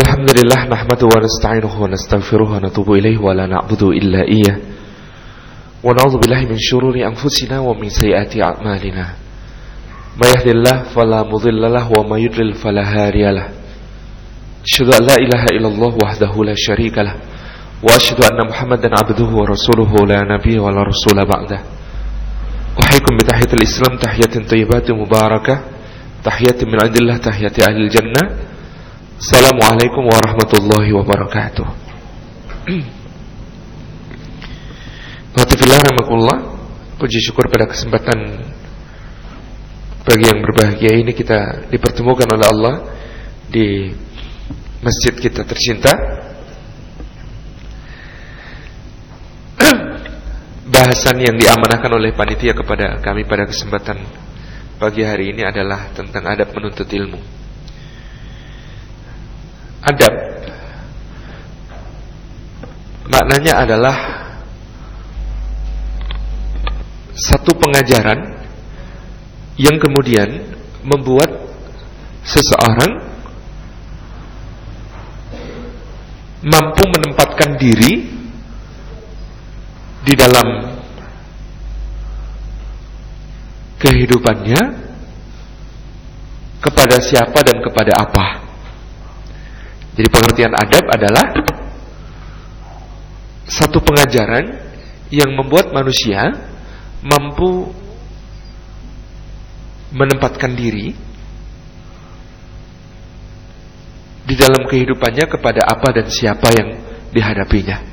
الحمد لله نحمده ونستعينه ونستغفره ونتوب إليه ولا نعبد إلا إياه ونعوذ بالله من شرور أنفسنا ومن سيئات أعمالنا ما يهدي الله فلا مضل له وما يضلل فلا هادي له أشهد أن لا إله إلا الله وحده لا شريك له وأشهد أن محمدا عبده ورسوله لا نبي ولا رسول بعده أحييكم بتحية الإسلام تحية طيبة مباركة تحية من عند الله تحية أهل الجنة Assalamualaikum warahmatullahi wabarakatuh. Alhamdulillah rahmatullah Puji syukur pada kesempatan Bagi yang berbahagia ini kita dipertemukan oleh Allah Di masjid kita tercinta. Bahasan yang diamanahkan oleh panitia kepada kami pada kesempatan Pagi hari ini adalah tentang adab menuntut ilmu adab maknanya adalah satu pengajaran yang kemudian membuat seseorang mampu menempatkan diri di dalam kehidupannya kepada siapa dan kepada apa. Jadi pengertian adab adalah satu pengajaran yang membuat manusia mampu menempatkan diri di dalam kehidupannya kepada apa dan siapa yang dihadapinya.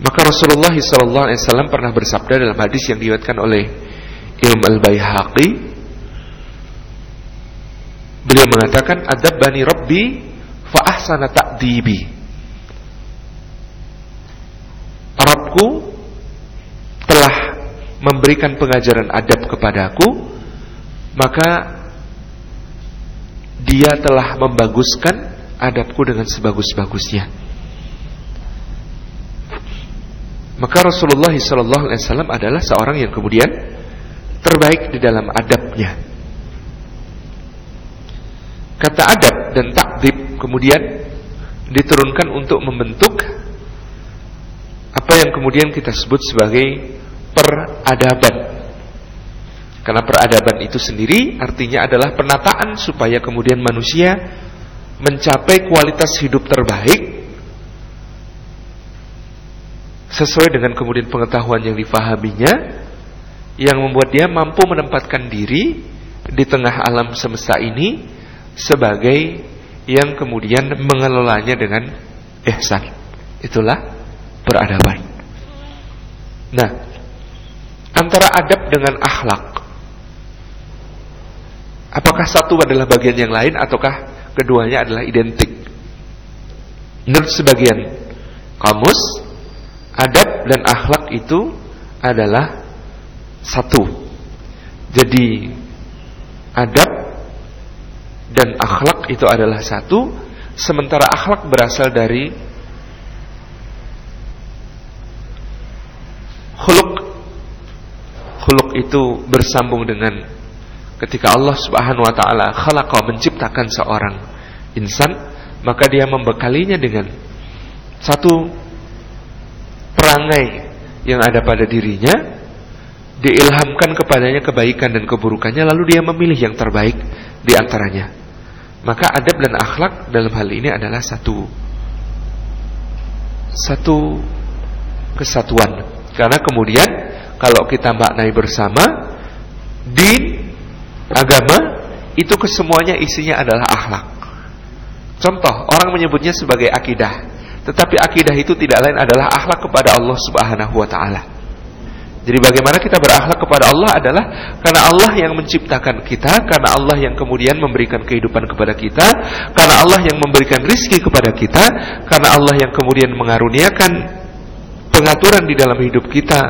Maka Rasulullah SAW pernah bersabda dalam hadis yang diriwayatkan oleh Imam Al Baihaqi Beliau mengatakan adab bani Rabbi fa ahsana ta'dibi. Arabku telah memberikan pengajaran adab kepadaku, maka dia telah membaguskan adabku dengan sebagus-bagusnya. Maka Rasulullah SAW adalah seorang yang kemudian terbaik di dalam adabnya. Kata adab dan takdib kemudian diturunkan untuk membentuk apa yang kemudian kita sebut sebagai peradaban. Karena peradaban itu sendiri artinya adalah penataan supaya kemudian manusia mencapai kualitas hidup terbaik sesuai dengan kemudian pengetahuan yang difahaminya yang membuat dia mampu menempatkan diri di tengah alam semesta ini sebagai yang kemudian mengelolanya dengan ihsan. Itulah peradaban. Nah, antara adab dengan akhlak Apakah satu adalah bagian yang lain ataukah keduanya adalah identik? Menurut sebagian kamus, adab dan akhlak itu adalah satu. Jadi adab dan akhlak itu adalah satu. Sementara akhlak berasal dari khuluk khuluk itu bersambung dengan ketika Allah Subhanahu wa taala khalaqa menciptakan seorang insan maka dia membekalinya dengan satu perangai yang ada pada dirinya diilhamkan kepadanya kebaikan dan keburukannya lalu dia memilih yang terbaik di antaranya maka adab dan akhlak dalam hal ini adalah satu satu kesatuan. Karena kemudian kalau kita maknai bersama di agama itu kesemuanya isinya adalah akhlak. Contoh, orang menyebutnya sebagai akidah. Tetapi akidah itu tidak lain adalah akhlak kepada Allah Subhanahu wa taala. Jadi bagaimana kita berakhlak kepada Allah adalah karena Allah yang menciptakan kita, karena Allah yang kemudian memberikan kehidupan kepada kita, karena Allah yang memberikan rizki kepada kita, karena Allah yang kemudian mengaruniakan pengaturan di dalam hidup kita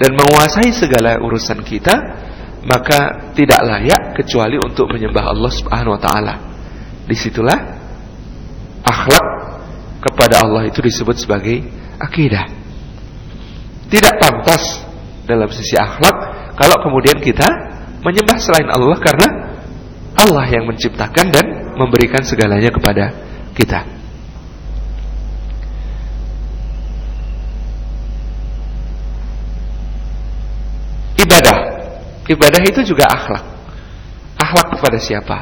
dan menguasai segala urusan kita, maka tidak layak kecuali untuk menyembah Allah Subhanahu wa taala. Di situlah akhlak kepada Allah itu disebut sebagai akidah. Tidak pantas dalam sisi akhlak kalau kemudian kita menyembah selain Allah karena Allah yang menciptakan dan memberikan segalanya kepada kita. Ibadah. Ibadah itu juga akhlak. Akhlak kepada siapa?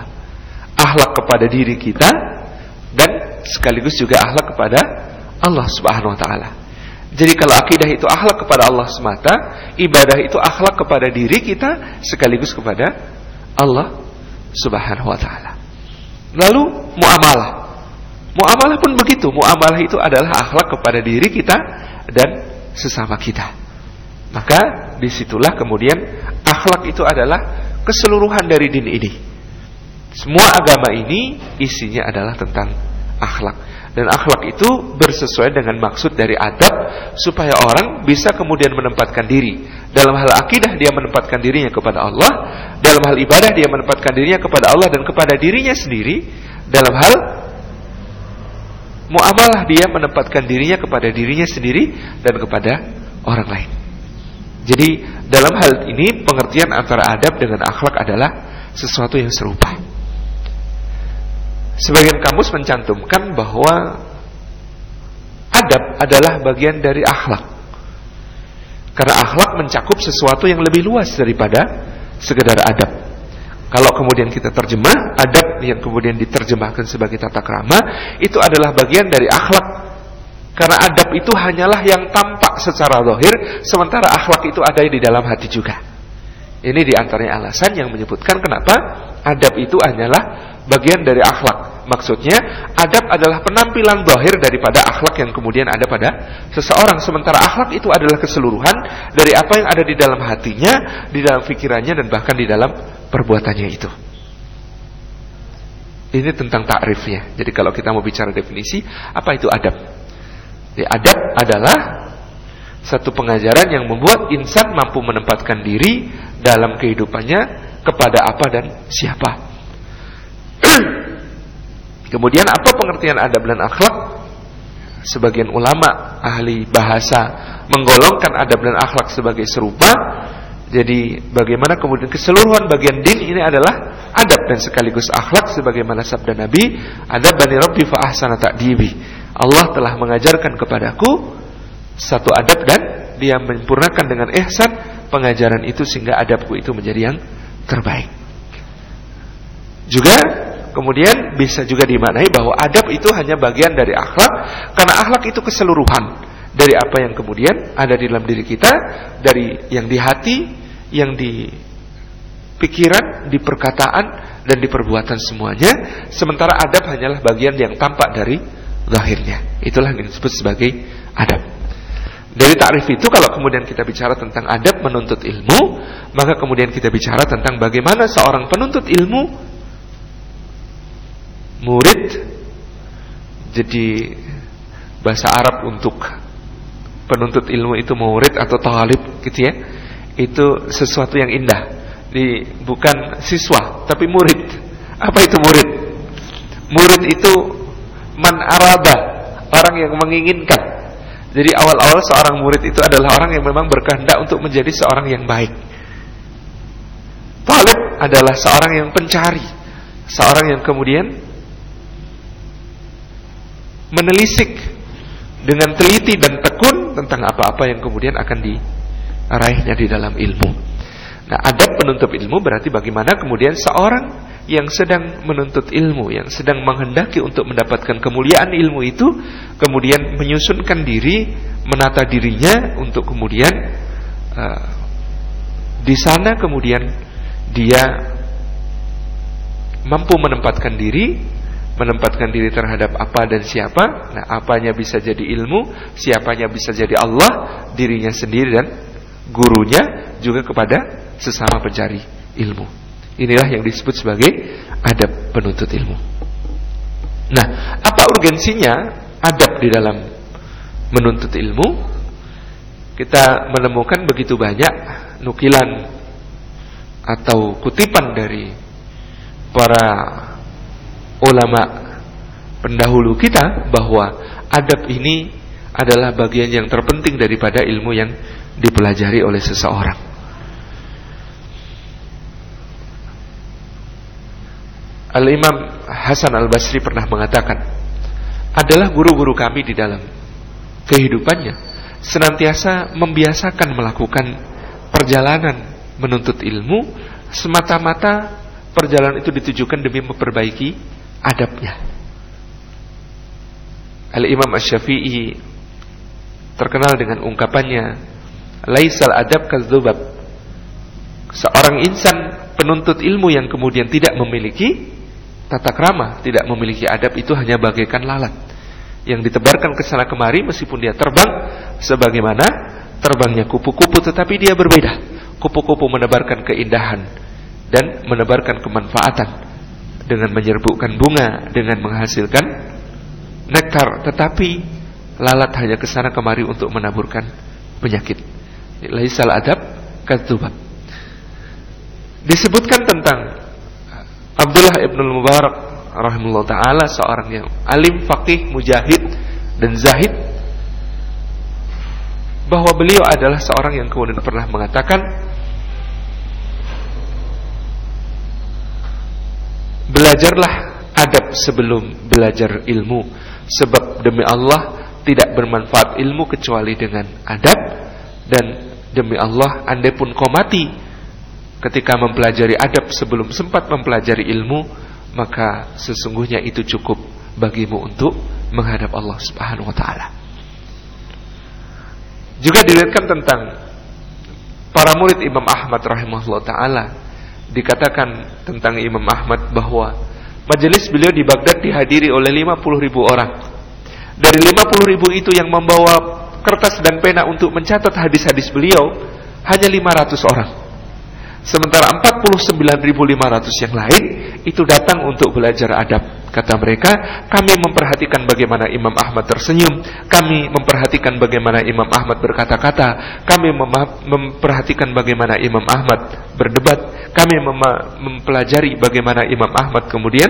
Akhlak kepada diri kita dan sekaligus juga akhlak kepada Allah Subhanahu wa taala. Jadi kalau akidah itu akhlak kepada Allah semata, ibadah itu akhlak kepada diri kita sekaligus kepada Allah Subhanahu wa taala. Lalu muamalah. Muamalah pun begitu. Muamalah itu adalah akhlak kepada diri kita dan sesama kita. Maka di situlah kemudian akhlak itu adalah keseluruhan dari din ini. Semua agama ini isinya adalah tentang akhlak. Dan akhlak itu bersesuaian dengan maksud dari adab supaya orang bisa kemudian menempatkan diri. Dalam hal akidah dia menempatkan dirinya kepada Allah, dalam hal ibadah dia menempatkan dirinya kepada Allah dan kepada dirinya sendiri, dalam hal muamalah dia menempatkan dirinya kepada dirinya sendiri dan kepada orang lain. Jadi dalam hal ini pengertian antara adab dengan akhlak adalah sesuatu yang serupa. Sebagian kamus mencantumkan bahwa adab adalah bagian dari akhlak. Karena akhlak mencakup sesuatu yang lebih luas daripada sekedar adab. Kalau kemudian kita terjemah, adab yang kemudian diterjemahkan sebagai tata krama, itu adalah bagian dari akhlak. Karena adab itu hanyalah yang tampak secara zahir, sementara akhlak itu ada di dalam hati juga. Ini di antaranya alasan yang menyebutkan kenapa adab itu hanyalah bagian dari akhlak. Maksudnya, adab adalah penampilan zahir daripada akhlak yang kemudian ada pada seseorang. Sementara akhlak itu adalah keseluruhan dari apa yang ada di dalam hatinya, di dalam pikirannya, dan bahkan di dalam perbuatannya itu. Ini tentang takrifnya. Jadi kalau kita mau bicara definisi, apa itu adab? Ya, adab adalah satu pengajaran yang membuat insan mampu menempatkan diri dalam kehidupannya kepada apa dan siapa. Kemudian apa pengertian adab dan akhlak? Sebagian ulama ahli bahasa menggolongkan adab dan akhlak sebagai serupa. Jadi bagaimana kemudian keseluruhan bagian din ini adalah adab dan sekaligus akhlak sebagaimana sabda Nabi, adab bani rabbi fa ahsana ta'dibi. Allah telah mengajarkan kepadaku satu adab dan dia menyempurnakan dengan ihsan pengajaran itu sehingga adabku itu menjadi yang terbaik. Juga kemudian bisa juga dimaknai bahwa adab itu hanya bagian dari akhlak karena akhlak itu keseluruhan dari apa yang kemudian ada di dalam diri kita, dari yang di hati, yang di pikiran, di perkataan dan di perbuatan semuanya. Sementara adab hanyalah bagian yang tampak dari zahirnya. Itulah yang disebut sebagai adab. Dari takrif itu kalau kemudian kita bicara tentang adab menuntut ilmu, maka kemudian kita bicara tentang bagaimana seorang penuntut ilmu murid jadi bahasa Arab untuk penuntut ilmu itu murid atau talib gitu ya itu sesuatu yang indah. Di bukan siswa tapi murid. Apa itu murid? Murid itu man araba orang yang menginginkan. Jadi awal-awal seorang murid itu adalah orang yang memang berkehendak untuk menjadi seorang yang baik. Talib adalah seorang yang pencari seorang yang kemudian menelisik dengan teliti dan tekun tentang apa-apa yang kemudian akan diraihnya di dalam ilmu. Nah, adab penuntut ilmu berarti bagaimana kemudian seorang yang sedang menuntut ilmu, yang sedang menghendaki untuk mendapatkan kemuliaan ilmu itu, kemudian menyusunkan diri, menata dirinya untuk kemudian uh, di sana kemudian dia mampu menempatkan diri menempatkan diri terhadap apa dan siapa. Nah, apanya bisa jadi ilmu, siapanya bisa jadi Allah, dirinya sendiri dan gurunya juga kepada sesama pencari ilmu. Inilah yang disebut sebagai adab penuntut ilmu. Nah, apa urgensinya adab di dalam menuntut ilmu? Kita menemukan begitu banyak nukilan atau kutipan dari para ulama pendahulu kita bahwa adab ini adalah bagian yang terpenting daripada ilmu yang dipelajari oleh seseorang. Al-Imam Hasan Al-Basri pernah mengatakan adalah guru-guru kami di dalam kehidupannya senantiasa membiasakan melakukan perjalanan menuntut ilmu semata-mata perjalanan itu ditujukan demi memperbaiki adabnya. Al-Imam Asy-Syafi'i terkenal dengan ungkapannya, "Laisal adab kadzubab." Seorang insan penuntut ilmu yang kemudian tidak memiliki tata krama, tidak memiliki adab itu hanya bagaikan lalat yang ditebarkan ke sana kemari meskipun dia terbang sebagaimana terbangnya kupu-kupu tetapi dia berbeda. Kupu-kupu menebarkan keindahan dan menebarkan kemanfaatan dengan menyerbukkan bunga, dengan menghasilkan nektar, tetapi lalat hanya ke sana kemari untuk menaburkan penyakit. Laisal adab kadzubab. Disebutkan tentang Abdullah ibn Mubarak rahimahullah taala seorang yang alim, faqih, mujahid dan zahid bahwa beliau adalah seorang yang kemudian pernah mengatakan belajarlah adab sebelum belajar ilmu. Sebab demi Allah tidak bermanfaat ilmu kecuali dengan adab. Dan demi Allah andai pun kau mati ketika mempelajari adab sebelum sempat mempelajari ilmu maka sesungguhnya itu cukup bagimu untuk menghadap Allah Subhanahu wa taala. Juga dilihatkan tentang para murid Imam Ahmad rahimahullah taala dikatakan tentang Imam Ahmad bahwa majelis beliau di Baghdad dihadiri oleh 50 ribu orang. Dari 50 ribu itu yang membawa kertas dan pena untuk mencatat hadis-hadis beliau hanya 500 orang. Sementara 49.500 yang lain itu datang untuk belajar adab. Kata mereka, kami memperhatikan bagaimana Imam Ahmad tersenyum, kami memperhatikan bagaimana Imam Ahmad berkata-kata, kami memperhatikan bagaimana Imam Ahmad berdebat, kami mempelajari bagaimana Imam Ahmad kemudian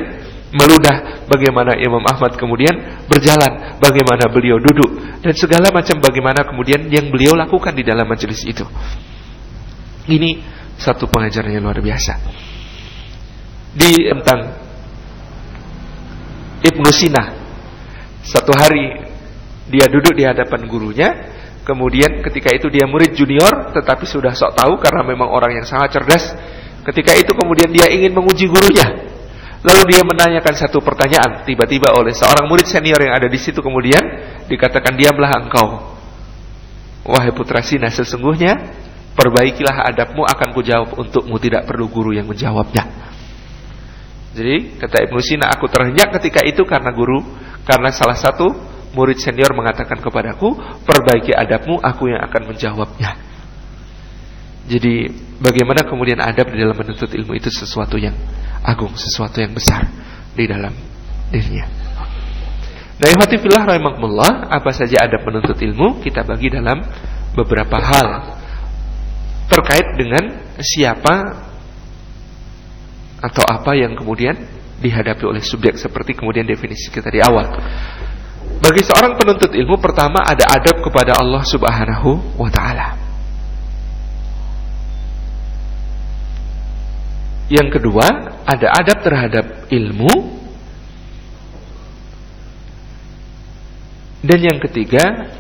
meludah, bagaimana Imam Ahmad kemudian berjalan, bagaimana beliau duduk, dan segala macam bagaimana kemudian yang beliau lakukan di dalam majelis itu. Ini satu pengajaran yang luar biasa. Di tentang Ibnu Sina. Satu hari dia duduk di hadapan gurunya, kemudian ketika itu dia murid junior tetapi sudah sok tahu karena memang orang yang sangat cerdas. Ketika itu kemudian dia ingin menguji gurunya. Lalu dia menanyakan satu pertanyaan tiba-tiba oleh seorang murid senior yang ada di situ kemudian dikatakan diamlah engkau. Wahai putra Sina sesungguhnya perbaikilah adabmu akan kujawab untukmu tidak perlu guru yang menjawabnya. Jadi kata Ibnu Sina aku terhenyak ketika itu karena guru karena salah satu murid senior mengatakan kepadaku perbaiki adabmu aku yang akan menjawabnya. Jadi bagaimana kemudian adab di dalam menuntut ilmu itu sesuatu yang agung, sesuatu yang besar di dalam dirinya. Nah, ihwatifillah rahimakumullah, apa saja adab menuntut ilmu kita bagi dalam beberapa hal terkait dengan siapa atau apa yang kemudian dihadapi oleh subjek seperti kemudian definisi kita di awal. Bagi seorang penuntut ilmu pertama ada adab kepada Allah Subhanahu wa taala. Yang kedua, ada adab terhadap ilmu. Dan yang ketiga,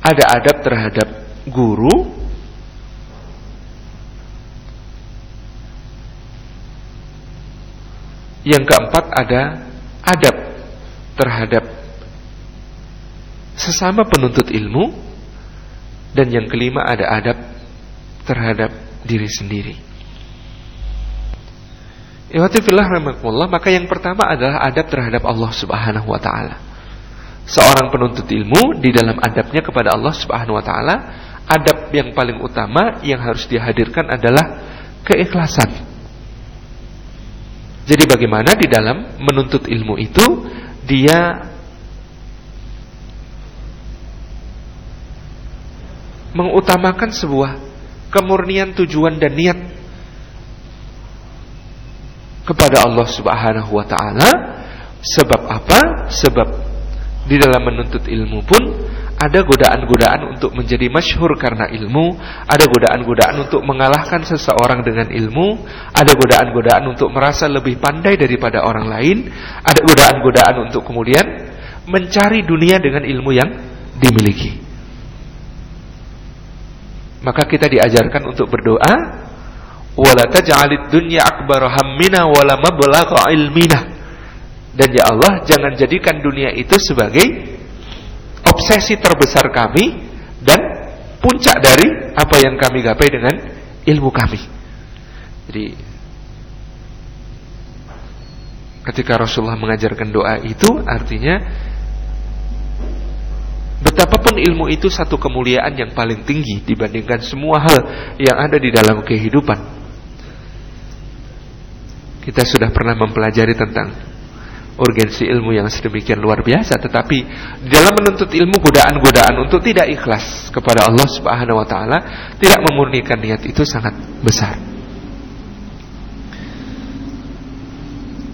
ada adab terhadap guru Yang keempat ada adab terhadap sesama penuntut ilmu dan yang kelima ada adab terhadap diri sendiri. Iwatifillah rahmatullah maka yang pertama adalah adab terhadap Allah Subhanahu wa taala. Seorang penuntut ilmu di dalam adabnya kepada Allah Subhanahu wa taala, adab yang paling utama yang harus dihadirkan adalah keikhlasan. Jadi bagaimana di dalam menuntut ilmu itu dia mengutamakan sebuah kemurnian tujuan dan niat kepada Allah Subhanahu wa taala. Sebab apa? Sebab di dalam menuntut ilmu pun ada godaan-godaan untuk menjadi masyhur karena ilmu, ada godaan-godaan untuk mengalahkan seseorang dengan ilmu, ada godaan-godaan untuk merasa lebih pandai daripada orang lain, ada godaan-godaan untuk kemudian mencari dunia dengan ilmu yang dimiliki. Maka kita diajarkan untuk berdoa, wala taj'alid dunya akbar hammina wala mablagha ilmina. Dan ya Allah, jangan jadikan dunia itu sebagai obsesi terbesar kami dan puncak dari apa yang kami gapai dengan ilmu kami. Jadi ketika Rasulullah mengajarkan doa itu artinya betapapun ilmu itu satu kemuliaan yang paling tinggi dibandingkan semua hal yang ada di dalam kehidupan. Kita sudah pernah mempelajari tentang urgensi ilmu yang sedemikian luar biasa tetapi dalam menuntut ilmu godaan-godaan untuk tidak ikhlas kepada Allah Subhanahu wa taala tidak memurnikan niat itu sangat besar.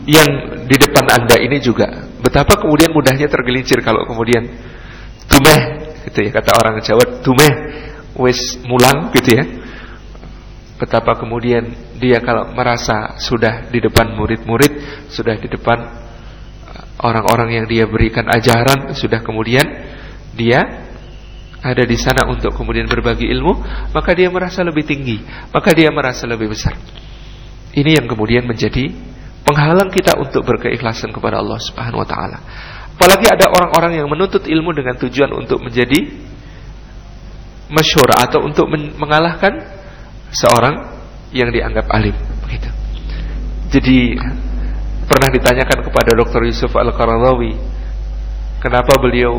Yang di depan Anda ini juga betapa kemudian mudahnya tergelincir kalau kemudian tumeh gitu ya kata orang Jawa tumeh wis mulang gitu ya. Betapa kemudian dia kalau merasa sudah di depan murid-murid sudah di depan orang-orang yang dia berikan ajaran sudah kemudian dia ada di sana untuk kemudian berbagi ilmu, maka dia merasa lebih tinggi, maka dia merasa lebih besar. Ini yang kemudian menjadi penghalang kita untuk berkeikhlasan kepada Allah Subhanahu wa taala. Apalagi ada orang-orang yang menuntut ilmu dengan tujuan untuk menjadi masyhur atau untuk mengalahkan seorang yang dianggap alim begitu. Jadi Pernah ditanyakan kepada Dr. Yusuf Al-Qaradawi Kenapa beliau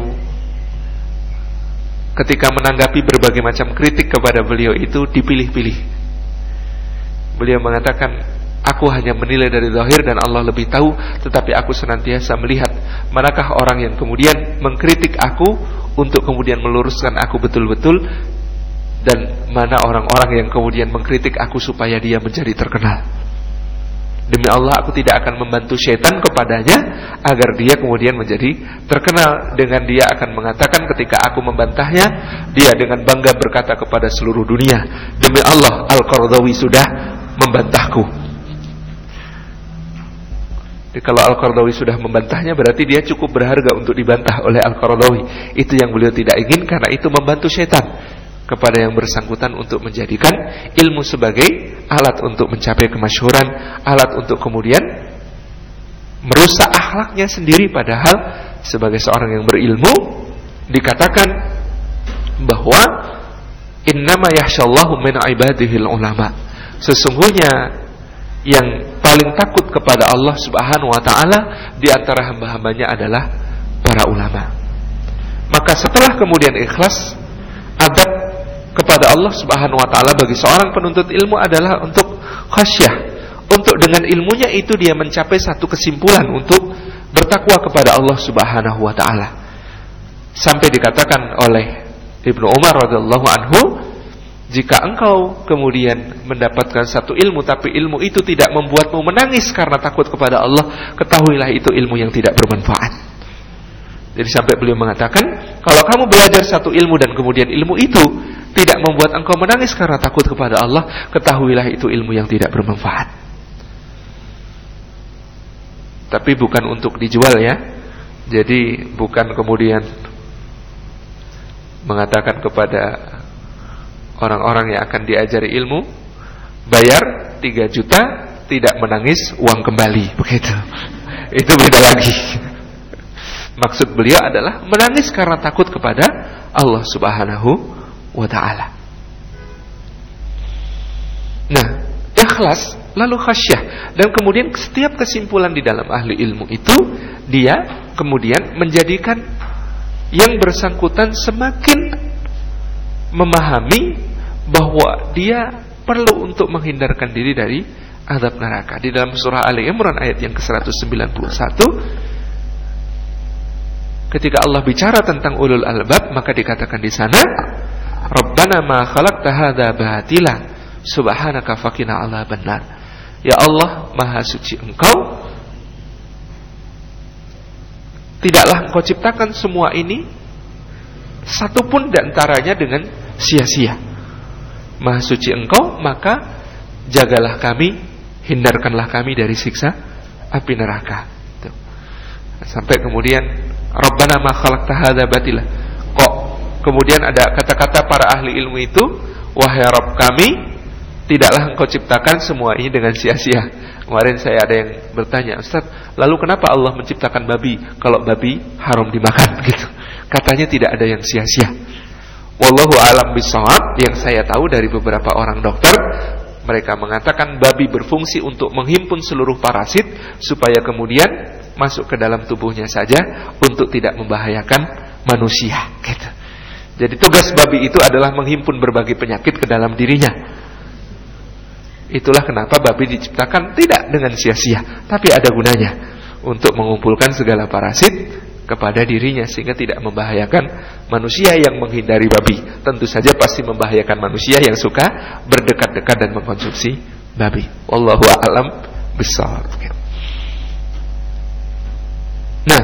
Ketika menanggapi berbagai macam kritik kepada beliau itu dipilih-pilih Beliau mengatakan Aku hanya menilai dari zahir dan Allah lebih tahu Tetapi aku senantiasa melihat Manakah orang yang kemudian mengkritik aku Untuk kemudian meluruskan aku betul-betul Dan mana orang-orang yang kemudian mengkritik aku Supaya dia menjadi terkenal Demi Allah aku tidak akan membantu syaitan kepadanya agar dia kemudian menjadi terkenal dengan dia akan mengatakan ketika aku membantahnya dia dengan bangga berkata kepada seluruh dunia demi Allah Al-Qardawi sudah membantahku. Jadi kalau Al-Qardawi sudah membantahnya berarti dia cukup berharga untuk dibantah oleh Al-Qardawi itu yang beliau tidak ingin karena itu membantu syaitan kepada yang bersangkutan untuk menjadikan ilmu sebagai alat untuk mencapai kemasyhuran, alat untuk kemudian merusak akhlaknya sendiri padahal sebagai seorang yang berilmu dikatakan bahwa innama yahsyallahu min ibadihil ulama. Sesungguhnya yang paling takut kepada Allah Subhanahu wa taala di antara hamba-hambanya adalah para ulama. Maka setelah kemudian ikhlas adab kepada Allah Subhanahu wa taala bagi seorang penuntut ilmu adalah untuk khasyah. Untuk dengan ilmunya itu dia mencapai satu kesimpulan untuk bertakwa kepada Allah Subhanahu wa taala. Sampai dikatakan oleh Ibnu Umar radhiyallahu anhu, jika engkau kemudian mendapatkan satu ilmu tapi ilmu itu tidak membuatmu menangis karena takut kepada Allah, ketahuilah itu ilmu yang tidak bermanfaat. Jadi sampai beliau mengatakan, kalau kamu belajar satu ilmu dan kemudian ilmu itu tidak membuat engkau menangis karena takut kepada Allah, ketahuilah itu ilmu yang tidak bermanfaat. Tapi bukan untuk dijual ya. Jadi bukan kemudian mengatakan kepada orang-orang yang akan diajari ilmu, bayar 3 juta tidak menangis uang kembali begitu. Itu beda lagi. Maksud beliau adalah menangis karena takut kepada Allah Subhanahu wa taala. Nah, ikhlas lalu khasyah dan kemudian setiap kesimpulan di dalam ahli ilmu itu dia kemudian menjadikan yang bersangkutan semakin memahami bahwa dia perlu untuk menghindarkan diri dari azab neraka. Di dalam surah Ali Imran ayat yang ke-191 Ketika Allah bicara tentang ulul albab maka dikatakan di sana Rabbana ma khalaqta hadza batila subhanaka faqina ala benar. Ya Allah, Maha suci Engkau. Tidaklah Engkau ciptakan semua ini satupun di antaranya dengan sia-sia. Maha suci engkau, maka jagalah kami, hindarkanlah kami dari siksa api neraka. Sampai kemudian Rabbana ma khalaqta hadza batila. Kok kemudian ada kata-kata para ahli ilmu itu, wahai Rabb kami, tidaklah engkau ciptakan semua ini dengan sia-sia. Kemarin saya ada yang bertanya, Ustaz, lalu kenapa Allah menciptakan babi kalau babi haram dimakan gitu? Katanya tidak ada yang sia-sia. Wallahu alam bisawab yang saya tahu dari beberapa orang dokter mereka mengatakan babi berfungsi untuk menghimpun seluruh parasit supaya kemudian masuk ke dalam tubuhnya saja untuk tidak membahayakan manusia. Gitu. Jadi tugas babi itu adalah menghimpun berbagai penyakit ke dalam dirinya. Itulah kenapa babi diciptakan tidak dengan sia-sia, tapi ada gunanya untuk mengumpulkan segala parasit kepada dirinya sehingga tidak membahayakan manusia yang menghindari babi. Tentu saja pasti membahayakan manusia yang suka berdekat-dekat dan mengkonsumsi babi. Wallahu a'lam bishawab. Nah,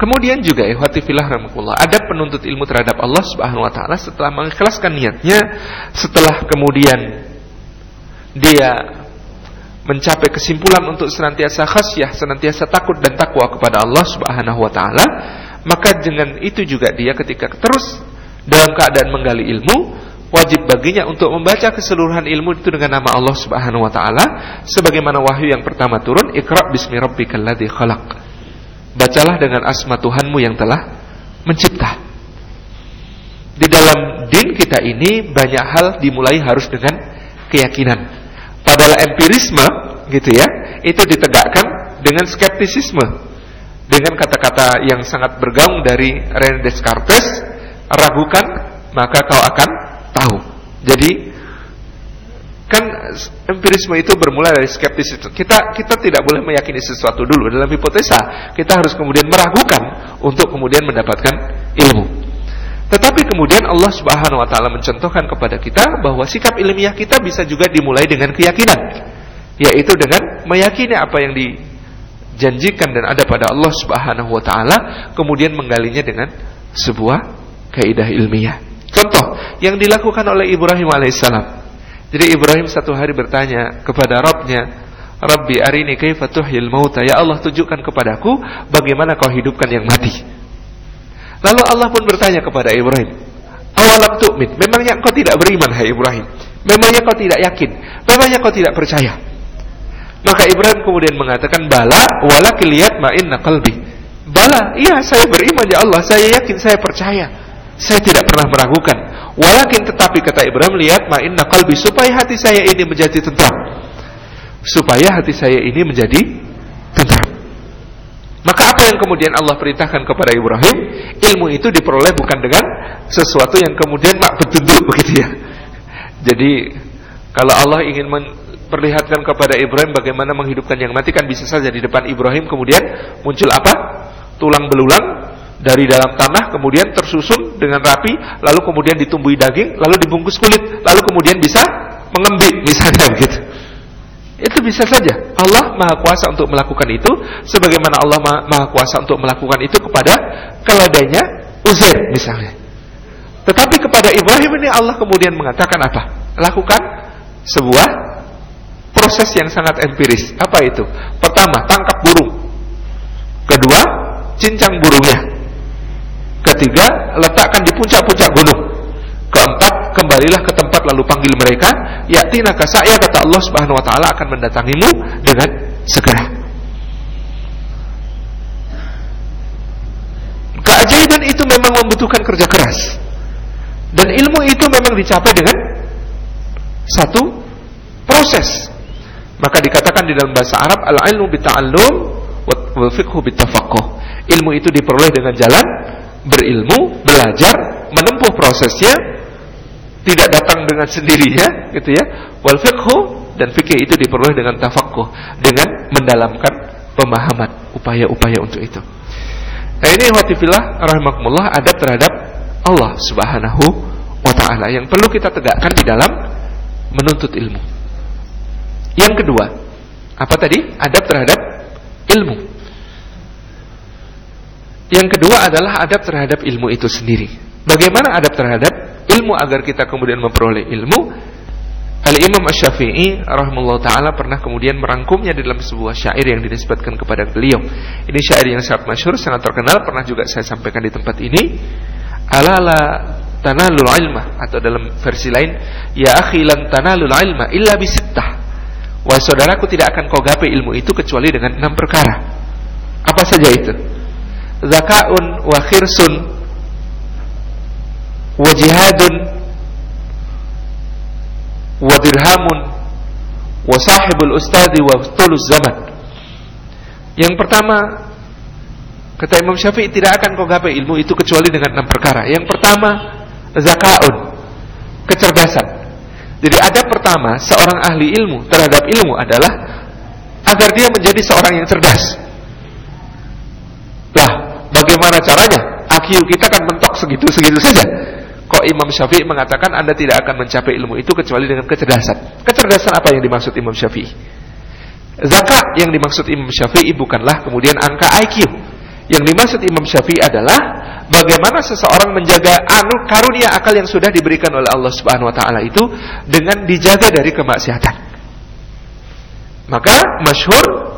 kemudian juga ikhwati fillah rahmatullah, ada penuntut ilmu terhadap Allah Subhanahu wa taala setelah mengikhlaskan niatnya, setelah kemudian dia mencapai kesimpulan untuk senantiasa khasyah, senantiasa takut dan takwa kepada Allah Subhanahu wa taala, maka dengan itu juga dia ketika terus dalam keadaan menggali ilmu, wajib baginya untuk membaca keseluruhan ilmu itu dengan nama Allah Subhanahu wa taala sebagaimana wahyu yang pertama turun, Iqra bismi rabbikal ladzi khalaq. Bacalah dengan asma Tuhanmu yang telah mencipta. Di dalam din kita ini banyak hal dimulai harus dengan keyakinan. Padahal empirisme gitu ya, itu ditegakkan dengan skeptisisme. Dengan kata-kata yang sangat bergaung dari René Descartes, ragukan maka kau akan tahu. Jadi Kan empirisme itu bermula dari skeptis itu. Kita kita tidak boleh meyakini sesuatu dulu dalam hipotesa. Kita harus kemudian meragukan untuk kemudian mendapatkan ilmu. Tetapi kemudian Allah Subhanahu wa taala mencontohkan kepada kita bahwa sikap ilmiah kita bisa juga dimulai dengan keyakinan, yaitu dengan meyakini apa yang dijanjikan dan ada pada Allah Subhanahu wa taala, kemudian menggalinya dengan sebuah kaidah ilmiah. Contoh yang dilakukan oleh Ibrahim alaihissalam jadi Ibrahim satu hari bertanya kepada Rabbnya, Rabbi arini kaifa tuhyil mauta. Ya Allah tunjukkan kepadaku bagaimana kau hidupkan yang mati. Lalu Allah pun bertanya kepada Ibrahim, Awalam tu'min, memangnya kau tidak beriman hai Ibrahim? Memangnya kau tidak yakin? Memangnya kau tidak percaya? Maka Ibrahim kemudian mengatakan, Bala walakin lihat ma'inna qalbi. Bala, iya saya beriman ya Allah, saya yakin, saya percaya. Saya tidak pernah meragukan. Walakin tetapi kata Ibrahim lihat ma'inna qalbi supaya hati saya ini menjadi tentram. Supaya hati saya ini menjadi tentram. Maka apa yang kemudian Allah perintahkan kepada Ibrahim? Ilmu itu diperoleh bukan dengan sesuatu yang kemudian mak petunjuk begitu ya. Jadi kalau Allah ingin memperlihatkan kepada Ibrahim bagaimana menghidupkan yang mati kan bisa saja di depan Ibrahim kemudian muncul apa? Tulang belulang dari dalam tanah kemudian tersusun dengan rapi lalu kemudian ditumbuhi daging lalu dibungkus kulit lalu kemudian bisa mengembik misalnya begitu itu bisa saja. Allah maha kuasa untuk melakukan itu sebagaimana Allah maha kuasa untuk melakukan itu kepada keledainya Uzair misalnya. Tetapi kepada Ibrahim ini Allah kemudian mengatakan apa? Lakukan sebuah proses yang sangat empiris. Apa itu? Pertama tangkap burung. Kedua cincang burungnya Ketiga, letakkan di puncak-puncak gunung. Keempat, kembalilah ke tempat lalu panggil mereka, yaktina kasaya kata Allah Subhanahu wa taala akan mendatangimu dengan segera. Keajaiban itu memang membutuhkan kerja keras. Dan ilmu itu memang dicapai dengan satu proses. Maka dikatakan di dalam bahasa Arab al-ilmu bita'allum wa fiqhu bitafaqquh. Ilmu itu diperoleh dengan jalan berilmu, belajar, menempuh prosesnya, tidak datang dengan sendirinya, gitu ya. Wal fiqhu dan fikih itu diperoleh dengan tafaqquh, dengan mendalamkan pemahaman, upaya-upaya untuk itu. Nah ini watifillah rahimakumullah ada terhadap Allah Subhanahu wa taala yang perlu kita tegakkan di dalam menuntut ilmu. Yang kedua, apa tadi? Adab terhadap ilmu. Yang kedua adalah adab terhadap ilmu itu sendiri. Bagaimana adab terhadap ilmu agar kita kemudian memperoleh ilmu? Al-Imam Asy-Syafi'i rahimahullah taala pernah kemudian merangkumnya di dalam sebuah syair yang dinisbatkan kepada beliau. Ini syair yang sangat masyhur, sangat terkenal, pernah juga saya sampaikan di tempat ini. Alala tanalul ilma atau dalam versi lain, ya akhi lan tanalul ilma illa bisittah. Wahai saudaraku tidak akan kau gapai ilmu itu kecuali dengan enam perkara. Apa saja itu? Zakaun wa khirsun wa jihadun wa dirhamun wa sahibul ustadi wa tulus zaman. Yang pertama kata Imam Syafi'i tidak akan kau gapai ilmu itu kecuali dengan enam perkara. Yang pertama zakaun, kecerdasan. Jadi ada pertama seorang ahli ilmu terhadap ilmu adalah agar dia menjadi seorang yang cerdas. Bagaimana caranya? IQ kita kan mentok segitu-segitu saja. Kok Imam Syafi'i mengatakan Anda tidak akan mencapai ilmu itu kecuali dengan kecerdasan. Kecerdasan apa yang dimaksud Imam Syafi'i? Zakat yang dimaksud Imam Syafi'i bukanlah kemudian angka IQ. Yang dimaksud Imam Syafi'i adalah bagaimana seseorang menjaga anu karunia akal yang sudah diberikan oleh Allah Subhanahu wa taala itu dengan dijaga dari kemaksiatan. Maka masyhur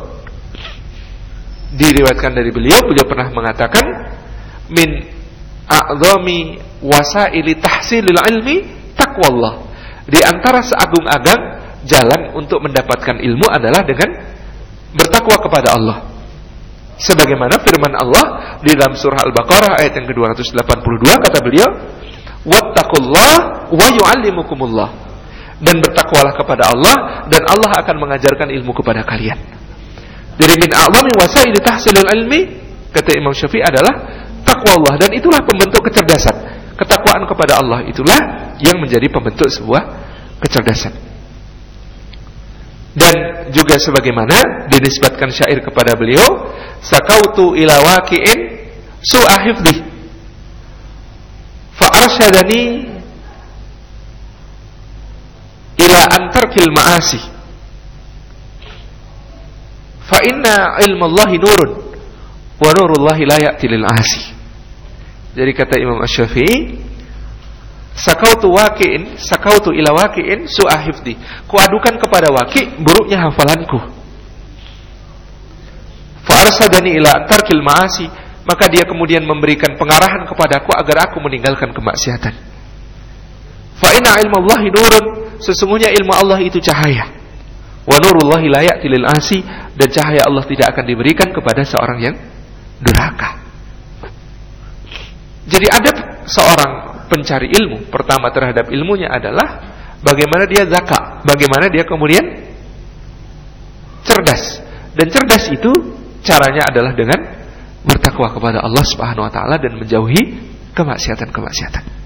diriwayatkan dari beliau beliau pernah mengatakan min a'zami wasaili tahsilil ilmi takwallah. Di antara seagung-agang jalan untuk mendapatkan ilmu adalah dengan bertakwa kepada Allah. Sebagaimana firman Allah di dalam surah Al-Baqarah ayat yang ke-282 kata beliau, "Wattaqullah wa yu'allimukumullah." Dan bertakwalah kepada Allah dan Allah akan mengajarkan ilmu kepada kalian. Dari min a'zami wasaili tahsilil ilmi kata Imam Syafi'i adalah takwa Allah dan itulah pembentuk kecerdasan. Ketakwaan kepada Allah itulah yang menjadi pembentuk sebuah kecerdasan. Dan juga sebagaimana dinisbatkan syair kepada beliau, sakautu ila waqi'in su'a hifdhi. Fa arsyadani ila antarkil ma'asi. Fa inna ilmallahi nurun wa nurullahi la ya'ti lil asi. Jadi kata Imam Asy-Syafi'i, sakautu waqi'in, sakautu ila waqi'in su'ahifdi. Kuadukan kepada waqi' buruknya hafalanku. Fa arsadani ila tarkil ma'asi, maka dia kemudian memberikan pengarahan kepadaku agar aku meninggalkan kemaksiatan. Fa inna ilmallahi nurun, sesungguhnya ilmu Allah itu cahaya. Wa nurullahi la ya'ti dan cahaya Allah tidak akan diberikan kepada seorang yang durhaka. Jadi ada seorang pencari ilmu pertama terhadap ilmunya adalah bagaimana dia zakat, bagaimana dia kemudian cerdas. Dan cerdas itu caranya adalah dengan bertakwa kepada Allah Subhanahu wa taala dan menjauhi kemaksiatan-kemaksiatan.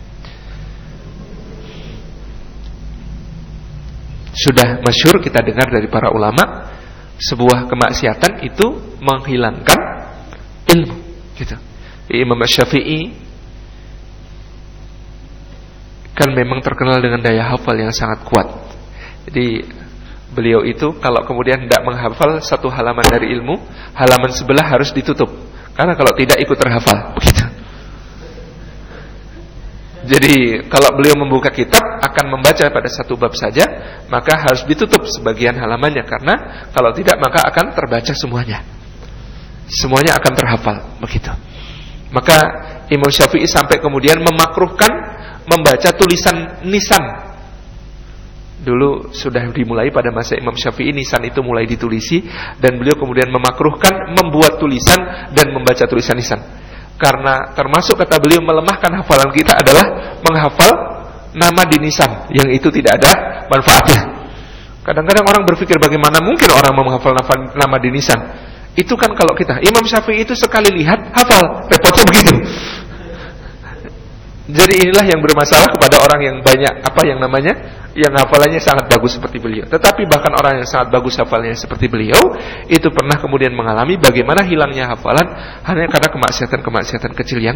Sudah masyur kita dengar dari para ulama sebuah kemaksiatan itu menghilangkan ilmu gitu. Imam Syafi'i kan memang terkenal dengan daya hafal yang sangat kuat. Jadi beliau itu kalau kemudian tidak menghafal satu halaman dari ilmu, halaman sebelah harus ditutup. Karena kalau tidak ikut terhafal, begitu. Jadi kalau beliau membuka kitab akan membaca pada satu bab saja, maka harus ditutup sebagian halamannya karena kalau tidak maka akan terbaca semuanya. Semuanya akan terhafal, begitu. Maka Imam Syafi'i sampai kemudian memakruhkan membaca tulisan nisan. Dulu sudah dimulai pada masa Imam Syafi'i nisan itu mulai ditulisi dan beliau kemudian memakruhkan membuat tulisan dan membaca tulisan nisan. Karena termasuk kata beliau melemahkan hafalan kita adalah menghafal nama di nisan yang itu tidak ada manfaatnya. Kadang-kadang orang berpikir bagaimana mungkin orang menghafal nama di nisan. Itu kan kalau kita Imam Syafi'i itu sekali lihat hafal, repotnya begitu. Jadi inilah yang bermasalah kepada orang yang banyak apa yang namanya yang hafalannya sangat bagus seperti beliau. Tetapi bahkan orang yang sangat bagus hafalnya seperti beliau itu pernah kemudian mengalami bagaimana hilangnya hafalan hanya karena kemaksiatan-kemaksiatan kecil yang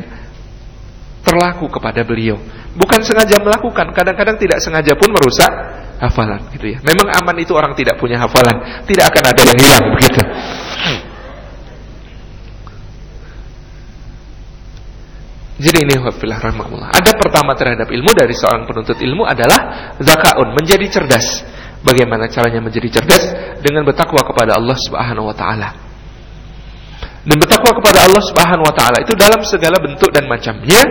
terlaku kepada beliau. Bukan sengaja melakukan, kadang-kadang tidak sengaja pun merusak hafalan gitu ya. Memang aman itu orang tidak punya hafalan, tidak akan ada yang hilang begitu. Jadi ini wafilah rahmatullah. Ada pertama terhadap ilmu dari seorang penuntut ilmu adalah zakaun, menjadi cerdas. Bagaimana caranya menjadi cerdas? Dengan bertakwa kepada Allah Subhanahu wa taala. Dan bertakwa kepada Allah Subhanahu wa taala itu dalam segala bentuk dan macamnya.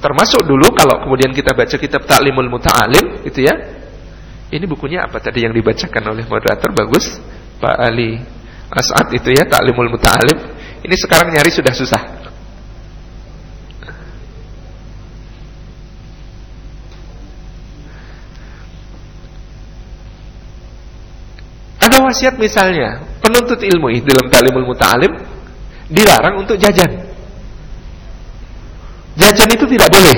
Termasuk dulu kalau kemudian kita baca kitab Ta'limul Muta'alim itu ya. Ini bukunya apa tadi yang dibacakan oleh moderator bagus Pak Ali As'ad itu ya Ta'limul Muta'alim. Ini sekarang nyari sudah susah. Ada wasiat misalnya, penuntut ilmu dalam talimul muta'alim dilarang untuk jajan. Jajan itu tidak boleh.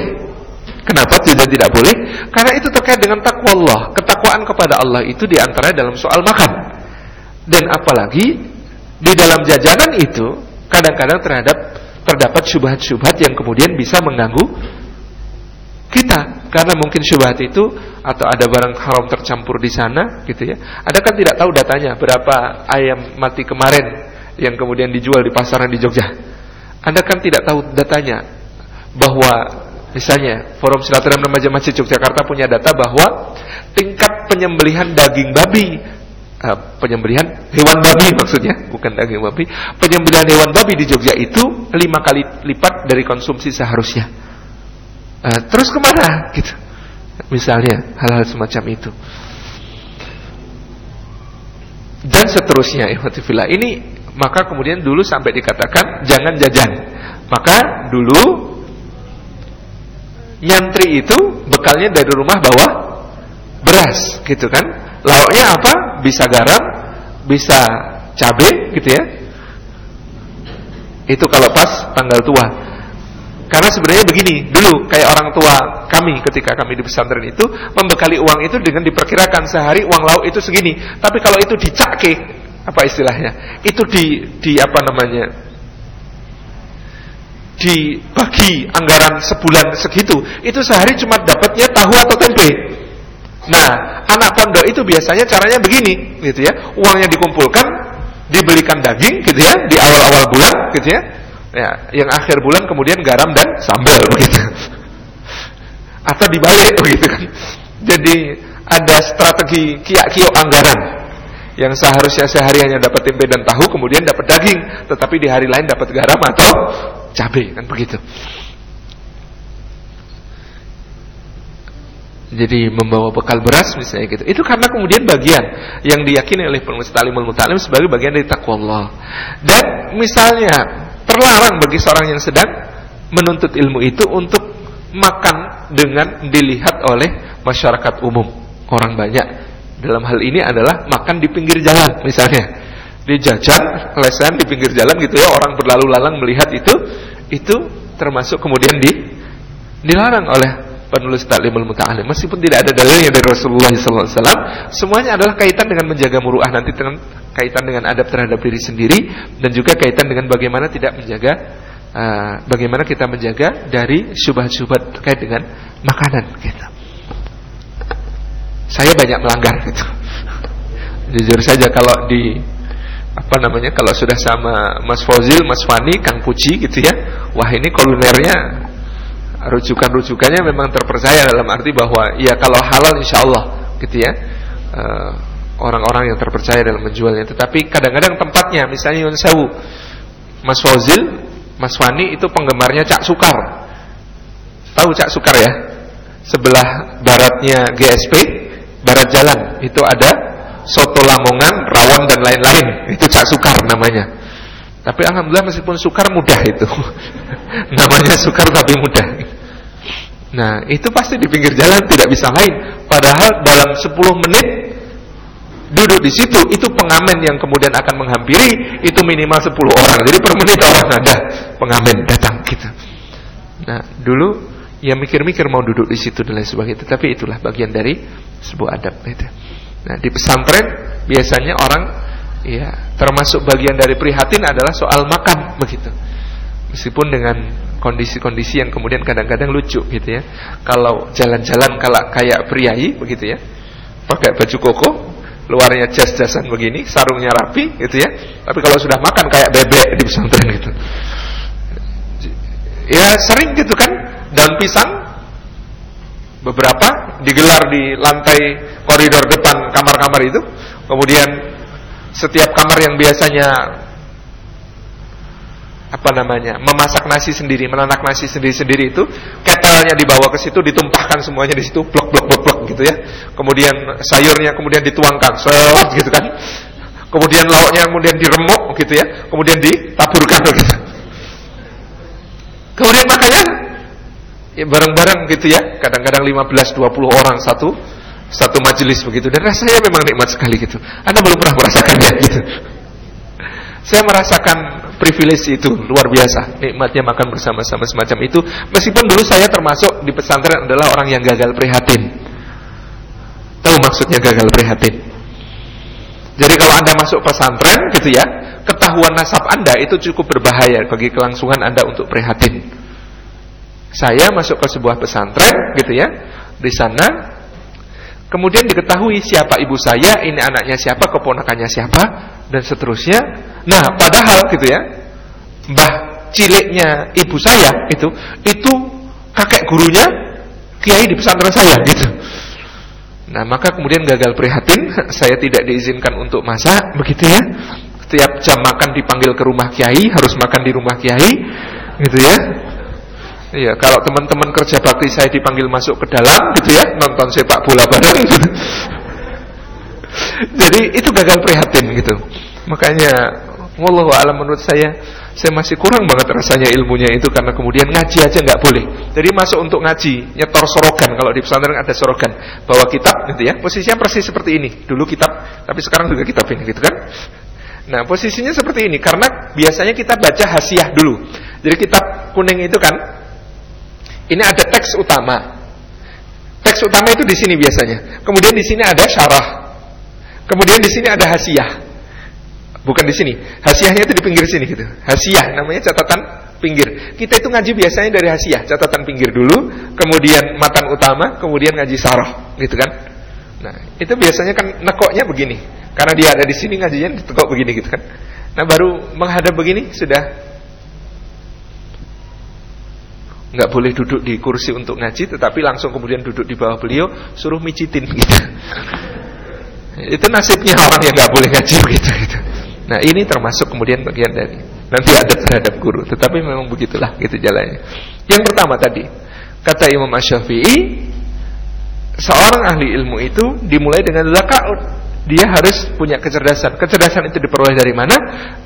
Kenapa jajan tidak boleh? Karena itu terkait dengan takwa Allah. Ketakwaan kepada Allah itu di antara dalam soal makan. Dan apalagi di dalam jajanan itu kadang-kadang terhadap terdapat syubhat-syubhat yang kemudian bisa mengganggu kita karena mungkin syubhat itu atau ada barang haram tercampur di sana gitu ya. Ada kan tidak tahu datanya berapa ayam mati kemarin yang kemudian dijual di pasaran di Jogja. Anda kan tidak tahu datanya bahwa misalnya Forum Silaturahmi Remaja Masjid Yogyakarta punya data bahwa tingkat penyembelihan daging babi uh, penyembelihan hewan babi maksudnya bukan daging babi penyembelihan hewan babi di Jogja itu lima kali lipat dari konsumsi seharusnya Uh, terus ke mana? Gitu. Misalnya hal-hal semacam itu. Dan seterusnya, ikhwatifillah. Ini maka kemudian dulu sampai dikatakan jangan jajan. Maka dulu nyantri itu bekalnya dari rumah bawa beras, gitu kan? Lauknya apa? Bisa garam, bisa cabai, gitu ya. Itu kalau pas tanggal tua. Karena sebenarnya begini, dulu kayak orang tua kami ketika kami di pesantren itu membekali uang itu dengan diperkirakan sehari uang lauk itu segini. Tapi kalau itu dicake, apa istilahnya? Itu di di apa namanya? Dibagi anggaran sebulan segitu, itu sehari cuma dapatnya tahu atau tempe. Nah, anak pondok itu biasanya caranya begini, gitu ya. Uangnya dikumpulkan, dibelikan daging gitu ya di awal-awal bulan gitu ya Ya, yang akhir bulan kemudian garam dan sambal begitu. Atau dibalik begitu kan. Jadi ada strategi kiak-kiok anggaran yang seharusnya sehari hanya dapat tempe dan tahu kemudian dapat daging, tetapi di hari lain dapat garam atau cabai kan begitu. Jadi membawa bekal beras misalnya gitu. Itu karena kemudian bagian yang diyakini oleh penulis talimul mutalim sebagai bagian dari takwa Allah. Dan misalnya terlarang bagi seorang yang sedang menuntut ilmu itu untuk makan dengan dilihat oleh masyarakat umum. Orang banyak. Dalam hal ini adalah makan di pinggir jalan misalnya. Di jajan lesehan di pinggir jalan gitu ya orang berlalu lalang melihat itu itu termasuk kemudian di dilarang oleh penulis Taklimul Muta'alim meskipun tidak ada dalilnya dari Rasulullah SAW semuanya adalah kaitan dengan menjaga muruah nanti dengan kaitan dengan adab terhadap diri sendiri dan juga kaitan dengan bagaimana tidak menjaga uh, bagaimana kita menjaga dari syubhat-syubhat terkait dengan makanan gitu. Saya banyak melanggar gitu. Jujur saja kalau di apa namanya kalau sudah sama Mas Fozil, Mas Fani, Kang Puji gitu ya. Wah, ini kulinernya rujukan-rujukannya memang terpercaya dalam arti bahwa ya kalau halal insya Allah gitu ya. Orang-orang uh, yang terpercaya dalam menjualnya. Tetapi kadang-kadang tempatnya misalnya Yun Sewu Mas Fozil Mas Wani itu penggemarnya Cak Sukar. Tahu Cak Sukar ya? Sebelah baratnya GSP barat jalan itu ada soto lamongan rawon dan lain-lain. Itu Cak Sukar namanya. Tapi alhamdulillah meskipun sukar mudah itu. Namanya sukar tapi mudah. Nah, itu pasti di pinggir jalan tidak bisa lain. Padahal dalam 10 menit duduk di situ itu pengamen yang kemudian akan menghampiri itu minimal 10 orang. Jadi per menit orang ada pengamen datang gitu. Nah, dulu ya mikir-mikir mau duduk di situ dan lain sebagainya, tapi itulah bagian dari sebuah adab itu. Nah, di pesantren biasanya orang ya termasuk bagian dari prihatin adalah soal makan begitu. Meskipun dengan kondisi-kondisi yang kemudian kadang-kadang lucu gitu ya. Kalau jalan-jalan kalau kayak priayi begitu ya. Pakai baju koko, luarnya jas-jasan begini, sarungnya rapi gitu ya. Tapi kalau sudah makan kayak bebek di pesantren gitu. Ya sering gitu kan Daun pisang Beberapa digelar di lantai koridor depan kamar-kamar itu Kemudian setiap kamar yang biasanya apa namanya memasak nasi sendiri, menanak nasi sendiri-sendiri itu ketelnya dibawa ke situ, ditumpahkan semuanya di situ, blok blok blok blok gitu ya. Kemudian sayurnya kemudian dituangkan, set gitu kan. Kemudian lauknya kemudian diremuk gitu ya, kemudian ditaburkan gitu. Kemudian makanya ya bareng-bareng gitu ya, kadang-kadang 15 20 orang satu satu majelis begitu dan rasanya memang nikmat sekali gitu. Anda belum pernah merasakannya gitu. Saya merasakan privilege itu luar biasa. Nikmatnya makan bersama-sama semacam itu. Meskipun dulu saya termasuk di pesantren adalah orang yang gagal prihatin. Tahu maksudnya gagal prihatin? Jadi kalau Anda masuk pesantren gitu ya, ketahuan nasab Anda itu cukup berbahaya bagi kelangsungan Anda untuk prihatin. Saya masuk ke sebuah pesantren gitu ya. Di sana Kemudian diketahui siapa ibu saya, ini anaknya siapa, keponakannya siapa, dan seterusnya. Nah, padahal gitu ya, mbah ciliknya ibu saya itu, itu kakek gurunya kiai di pesantren saya gitu. Nah, maka kemudian gagal prihatin, saya tidak diizinkan untuk masak, begitu ya. Setiap jam makan dipanggil ke rumah kiai, harus makan di rumah kiai, gitu ya. Iya, kalau teman-teman kerja bakti saya dipanggil masuk ke dalam gitu ya, nonton sepak bola bareng. Jadi itu gagal prihatin gitu. Makanya wallahu alam menurut saya saya masih kurang banget rasanya ilmunya itu karena kemudian ngaji aja nggak boleh. Jadi masuk untuk ngaji, nyetor sorogan kalau di pesantren ada sorogan, bawa kitab gitu ya. Posisinya persis seperti ini. Dulu kitab, tapi sekarang juga kitab ini gitu kan. Nah, posisinya seperti ini karena biasanya kita baca hasiah dulu. Jadi kitab kuning itu kan ini ada teks utama. Teks utama itu di sini biasanya. Kemudian di sini ada syarah. Kemudian di sini ada hasiah. Bukan di sini. Hasiahnya itu di pinggir sini gitu. Hasiah namanya catatan pinggir. Kita itu ngaji biasanya dari hasiah, catatan pinggir dulu, kemudian matan utama, kemudian ngaji syarah, gitu kan. Nah, itu biasanya kan nekoknya begini. Karena dia ada di sini ngajinya ditekok begini gitu kan. Nah, baru menghadap begini sudah nggak boleh duduk di kursi untuk ngaji tetapi langsung kemudian duduk di bawah beliau suruh mijitin gitu. Itu nasibnya orang yang nggak boleh ngaji begitu gitu. Nah ini termasuk kemudian bagian dari nanti ada terhadap guru tetapi memang begitulah gitu jalannya. Yang pertama tadi kata Imam Asy-Syafi'i seorang ahli ilmu itu dimulai dengan zakaut. Dia harus punya kecerdasan. Kecerdasan itu diperoleh dari mana?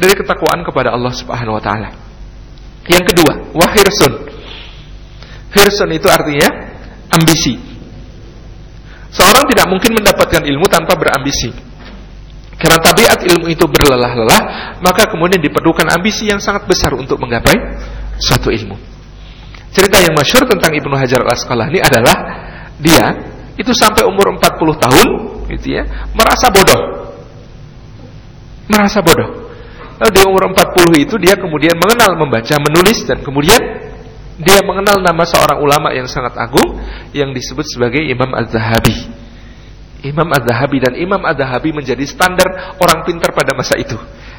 Dari ketakwaan kepada Allah Subhanahu wa taala. Yang kedua wahirsun Hirsun itu artinya ambisi. Seorang tidak mungkin mendapatkan ilmu tanpa berambisi. Karena tabiat ilmu itu berlelah-lelah, maka kemudian diperlukan ambisi yang sangat besar untuk menggapai suatu ilmu. Cerita yang masyur tentang Ibnu Hajar al-Asqalani adalah dia itu sampai umur 40 tahun gitu ya, merasa bodoh. Merasa bodoh. Lalu di umur 40 itu dia kemudian mengenal membaca, menulis dan kemudian dia mengenal nama seorang ulama yang sangat agung yang disebut sebagai Imam Az-Zahabi. Imam Az-Zahabi dan Imam Az-Zahabi menjadi standar orang pintar pada masa itu.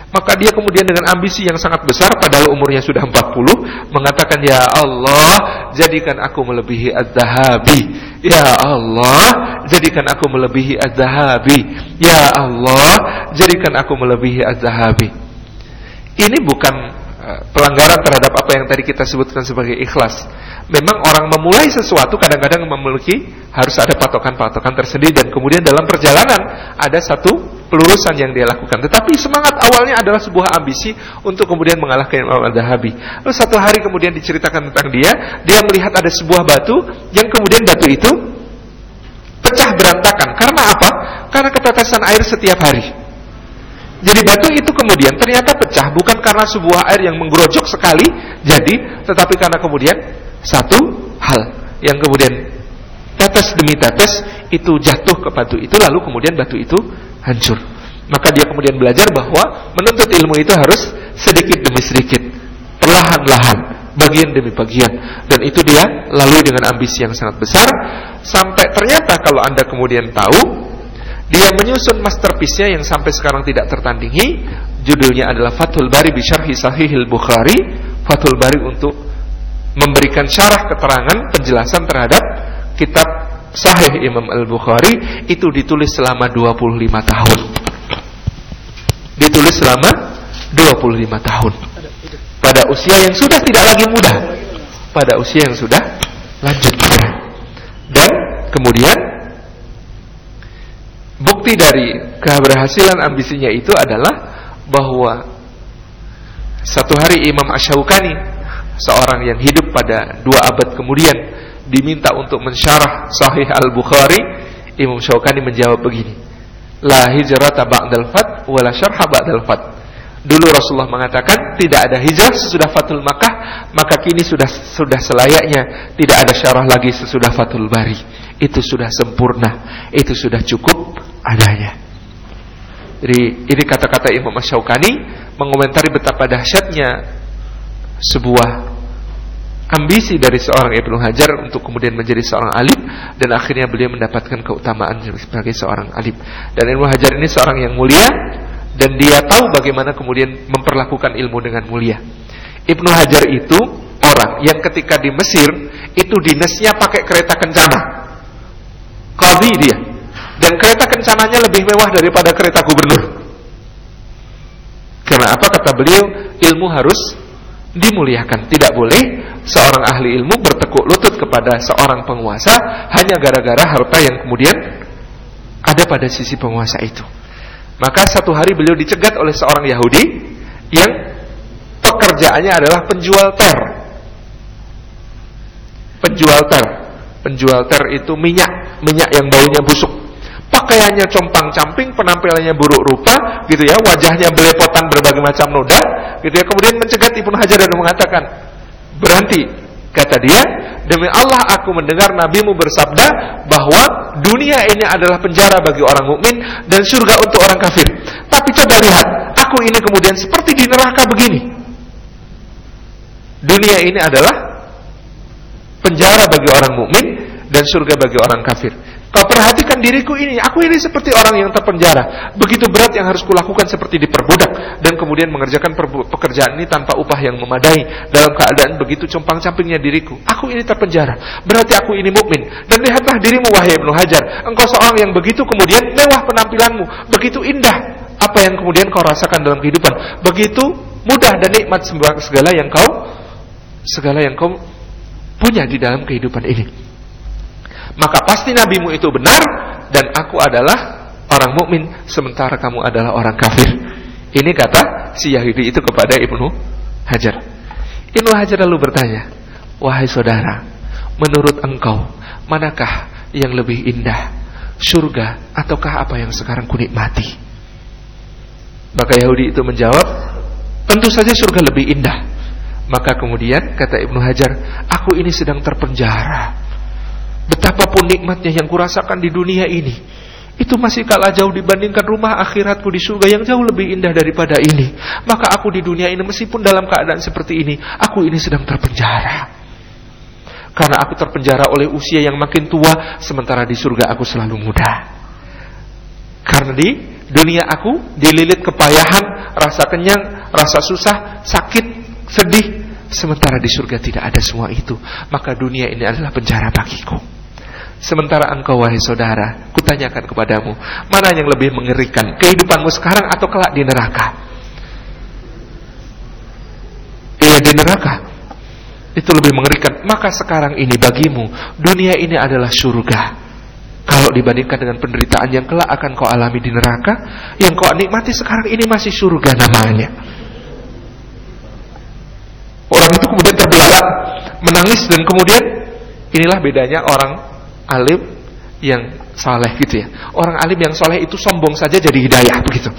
Maka dia kemudian dengan ambisi yang sangat besar padahal umurnya sudah 40 mengatakan ya Allah jadikan aku melebihi Az-Zahabi. Ya Allah jadikan aku melebihi Az-Zahabi. Ya Allah jadikan aku melebihi Az-Zahabi. Ini bukan pelanggaran terhadap apa yang tadi kita sebutkan sebagai ikhlas. Memang orang memulai sesuatu kadang-kadang memiliki harus ada patokan-patokan tersendiri dan kemudian dalam perjalanan ada satu pelurusan yang dia lakukan. Tetapi semangat awalnya adalah sebuah ambisi untuk kemudian mengalahkan Imam Al-Dahabi. Lalu satu hari kemudian diceritakan tentang dia, dia melihat ada sebuah batu yang kemudian batu itu pecah berantakan. Karena apa? Karena ketetesan air setiap hari. Jadi batu itu kemudian ternyata pecah bukan karena sebuah air yang menggerojok sekali jadi, tetapi karena kemudian satu hal yang kemudian tetes demi tetes itu jatuh ke batu itu lalu kemudian batu itu hancur. Maka dia kemudian belajar bahwa menuntut ilmu itu harus sedikit demi sedikit, perlahan-lahan, bagian demi bagian. Dan itu dia lalui dengan ambisi yang sangat besar sampai ternyata kalau Anda kemudian tahu dia menyusun masterpiece-nya yang sampai sekarang tidak tertandingi. Judulnya adalah Fathul Bari bi Syarhi Sahihil Bukhari. Fathul Bari untuk memberikan syarah keterangan penjelasan terhadap kitab Sahih Imam Al-Bukhari itu ditulis selama 25 tahun. Ditulis selama 25 tahun. Pada usia yang sudah tidak lagi muda. Pada usia yang sudah lanjut Dan kemudian bukti dari keberhasilan ambisinya itu adalah bahwa satu hari Imam Asyaukani seorang yang hidup pada dua abad kemudian diminta untuk mensyarah Sahih Al-Bukhari, Imam Syaukani menjawab begini, La hijrata ba'dal fat wala syarha ba'dal fat. Dulu Rasulullah mengatakan tidak ada hijrah sesudah Fatul Makkah, maka kini sudah sudah selayaknya tidak ada syarah lagi sesudah Fatul Bari. Itu sudah sempurna, itu sudah cukup adanya. Jadi ini kata-kata Imam Syaukani mengomentari betapa dahsyatnya sebuah ambisi dari seorang Ibnu Hajar untuk kemudian menjadi seorang alim dan akhirnya beliau mendapatkan keutamaan sebagai seorang alim. Dan Ibnu Hajar ini seorang yang mulia dan dia tahu bagaimana kemudian memperlakukan ilmu dengan mulia. Ibnu Hajar itu orang yang ketika di Mesir itu dinasnya pakai kereta kencana. Qadhi dia. Dan kereta kencananya lebih mewah daripada kereta gubernur. Karena apa kata beliau? Ilmu harus dimuliakan. Tidak boleh seorang ahli ilmu bertekuk lutut kepada seorang penguasa hanya gara-gara harta yang kemudian ada pada sisi penguasa itu. Maka satu hari beliau dicegat oleh seorang Yahudi yang pekerjaannya adalah penjual ter. Penjual ter. Penjual ter itu minyak, minyak yang baunya busuk. Pakaiannya compang-camping, penampilannya buruk rupa, gitu ya, wajahnya belepotan berbagai macam noda, gitu ya. Kemudian mencegat Ibnu Hajar dan mengatakan, berhenti, kata dia, demi Allah aku mendengar nabimu bersabda bahwa dunia ini adalah penjara bagi orang mukmin dan surga untuk orang kafir. Tapi coba lihat, aku ini kemudian seperti di neraka begini. Dunia ini adalah penjara bagi orang mukmin dan surga bagi orang kafir. Kau perhatikan diriku ini, aku ini seperti orang yang terpenjara. Begitu berat yang harus kulakukan seperti diperbudak dan kemudian mengerjakan pekerjaan ini tanpa upah yang memadai dalam keadaan begitu compang-campingnya diriku. Aku ini terpenjara. Berarti aku ini mukmin. Dan lihatlah dirimu wahai Ibnu Hajar. Engkau seorang yang begitu kemudian mewah penampilanmu, begitu indah apa yang kemudian kau rasakan dalam kehidupan. Begitu mudah dan nikmat segala yang kau segala yang kau punya di dalam kehidupan ini maka pasti nabimu itu benar dan aku adalah orang mukmin sementara kamu adalah orang kafir. Ini kata si Yahudi itu kepada Ibnu Hajar. Ibnu Hajar lalu bertanya, "Wahai saudara, menurut engkau manakah yang lebih indah, surga ataukah apa yang sekarang kunikmati?" Maka Yahudi itu menjawab, "Tentu saja surga lebih indah." Maka kemudian kata Ibnu Hajar, "Aku ini sedang terpenjara." Betapapun nikmatnya yang kurasakan di dunia ini Itu masih kalah jauh dibandingkan rumah akhiratku di surga yang jauh lebih indah daripada ini. Maka aku di dunia ini meskipun dalam keadaan seperti ini Aku ini sedang terpenjara. Karena aku terpenjara oleh usia yang makin tua Sementara di surga aku selalu muda. Karena di dunia aku dililit kepayahan Rasa kenyang, rasa susah, sakit, sedih Sementara di surga tidak ada semua itu Maka dunia ini adalah penjara bagiku Sementara engkau wahai saudara, kutanyakan kepadamu, mana yang lebih mengerikan, kehidupanmu sekarang atau kelak di neraka? Iya di neraka. Itu lebih mengerikan. Maka sekarang ini bagimu, dunia ini adalah surga. Kalau dibandingkan dengan penderitaan yang kelak akan kau alami di neraka, yang kau nikmati sekarang ini masih surga namanya. Orang itu kemudian terbelalak, menangis dan kemudian inilah bedanya orang alim yang saleh gitu ya. Orang alim yang saleh itu sombong saja jadi hidayah begitu.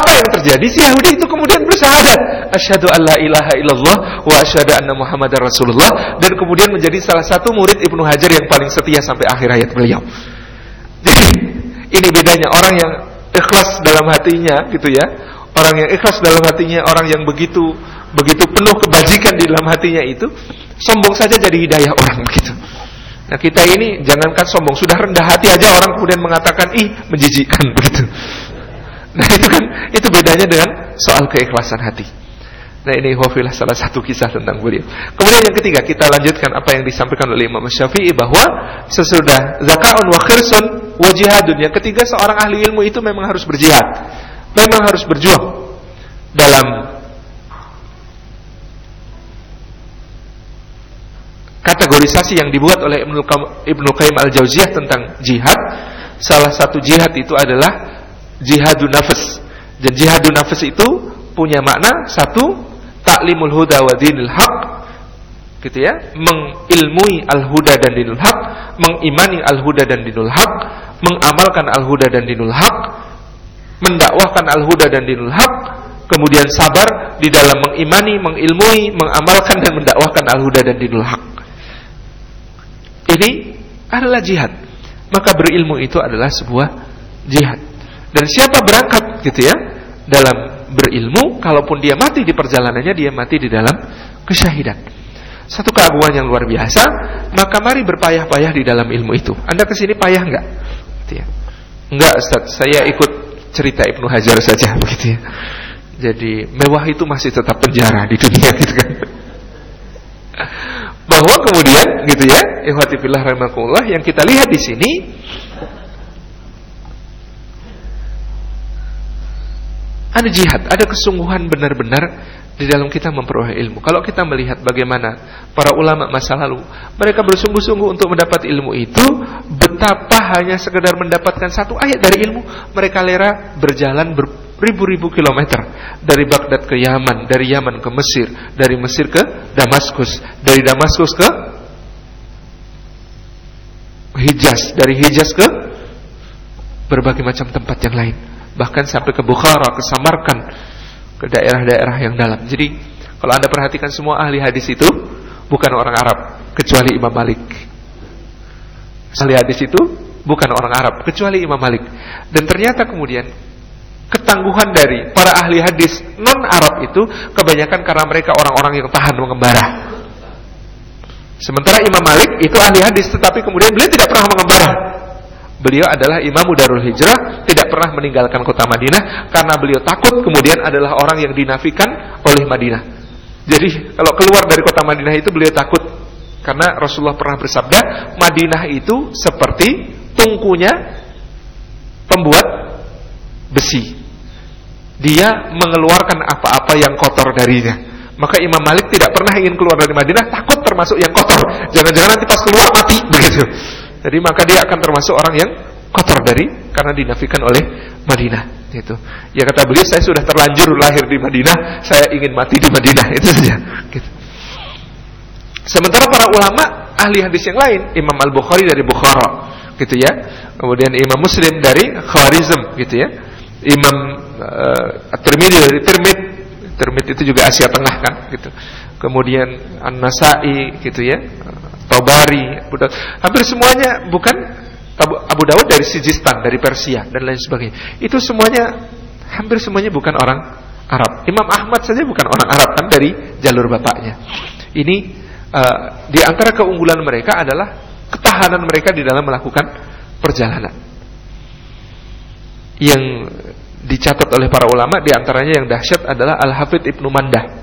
Apa yang terjadi? Si Yahudi itu kemudian bersyahadat, asyhadu alla ilaha illallah wa asyhadu anna muhammadar rasulullah dan kemudian menjadi salah satu murid Ibnu Hajar yang paling setia sampai akhir hayat beliau. Jadi ini bedanya orang yang ikhlas dalam hatinya gitu ya. Orang yang ikhlas dalam hatinya, orang yang begitu begitu penuh kebajikan di dalam hatinya itu, sombong saja jadi hidayah orang begitu. Nah kita ini jangankan sombong, sudah rendah hati aja orang kemudian mengatakan ih menjijikan begitu. Nah itu kan itu bedanya dengan soal keikhlasan hati. Nah ini wafilah salah satu kisah tentang beliau. Kemudian yang ketiga kita lanjutkan apa yang disampaikan oleh Imam Syafi'i bahwa sesudah zakaun wa khirsun wa jihadun. Yang ketiga seorang ahli ilmu itu memang harus berjihad. Memang harus berjuang dalam kategorisasi yang dibuat oleh Ibnu Qayyim Al-Jauziyah tentang jihad. Salah satu jihad itu adalah jihadun nafas. Dan jihadun nafas itu punya makna satu taklimul huda wa dinil haq gitu ya mengilmui al-huda dan dinul haq mengimani al-huda dan dinul haq mengamalkan al-huda dan dinul haq mendakwahkan al-huda dan dinul haq kemudian sabar di dalam mengimani mengilmui mengamalkan dan mendakwahkan al-huda dan dinul haq. Ini adalah jihad. Maka berilmu itu adalah sebuah jihad. Dan siapa berangkat gitu ya dalam berilmu, kalaupun dia mati di perjalanannya, dia mati di dalam kesyahidan. Satu keagungan yang luar biasa, maka mari berpayah-payah di dalam ilmu itu. Anda ke sini payah enggak? Gitu ya. Enggak, Ustaz, saya ikut cerita Ibnu Hajar saja begitu ya. Jadi mewah itu masih tetap penjara di dunia gitu kan. Bahwa kemudian gitu ya, ikhwati fillah rahimakumullah yang kita lihat di sini Ada jihad, ada kesungguhan benar-benar di dalam kita memperoleh ilmu. Kalau kita melihat bagaimana para ulama masa lalu, mereka bersungguh-sungguh untuk mendapat ilmu itu, betapa hanya sekedar mendapatkan satu ayat dari ilmu, mereka lera berjalan beribu-ribu kilometer dari Baghdad ke Yaman, dari Yaman ke Mesir, dari Mesir ke Damaskus, dari Damaskus ke Hijaz, dari Hijaz ke berbagai macam tempat yang lain bahkan sampai ke Bukhara, ke Samarkand, ke daerah-daerah yang dalam. Jadi kalau Anda perhatikan semua ahli hadis itu bukan orang Arab kecuali Imam Malik. Ahli hadis itu bukan orang Arab kecuali Imam Malik. Dan ternyata kemudian ketangguhan dari para ahli hadis non Arab itu kebanyakan karena mereka orang-orang yang tahan mengembara. Sementara Imam Malik itu ahli hadis tetapi kemudian beliau tidak pernah mengembara. Beliau adalah Imam Darul Hijrah, tidak pernah meninggalkan kota Madinah karena beliau takut kemudian adalah orang yang dinafikan oleh Madinah. Jadi kalau keluar dari kota Madinah itu beliau takut karena Rasulullah pernah bersabda, Madinah itu seperti tungkunya pembuat besi. Dia mengeluarkan apa-apa yang kotor darinya. Maka Imam Malik tidak pernah ingin keluar dari Madinah takut termasuk yang kotor. Jangan-jangan nanti pas keluar mati begitu. Jadi maka dia akan termasuk orang yang kotor dari karena dinafikan oleh Madinah itu. Ya kata beliau saya sudah terlanjur lahir di Madinah, saya ingin mati di Madinah itu saja. Gitu. Sementara para ulama ahli hadis yang lain, Imam Al Bukhari dari Bukhara, gitu ya. Kemudian Imam Muslim dari Khawarizm, gitu ya. Imam uh, At-Tirmidzi dari Tirmid, Tirmid itu juga Asia Tengah kan, gitu. Kemudian An-Nasa'i, gitu ya. Tobari, hampir semuanya bukan Abu Dawud dari Sijistan, dari Persia dan lain sebagainya. Itu semuanya hampir semuanya bukan orang Arab. Imam Ahmad saja bukan orang Arab kan dari jalur bapaknya. Ini uh, di antara keunggulan mereka adalah ketahanan mereka di dalam melakukan perjalanan. Yang dicatat oleh para ulama di antaranya yang dahsyat adalah Al-Hafidh Ibnu Mandah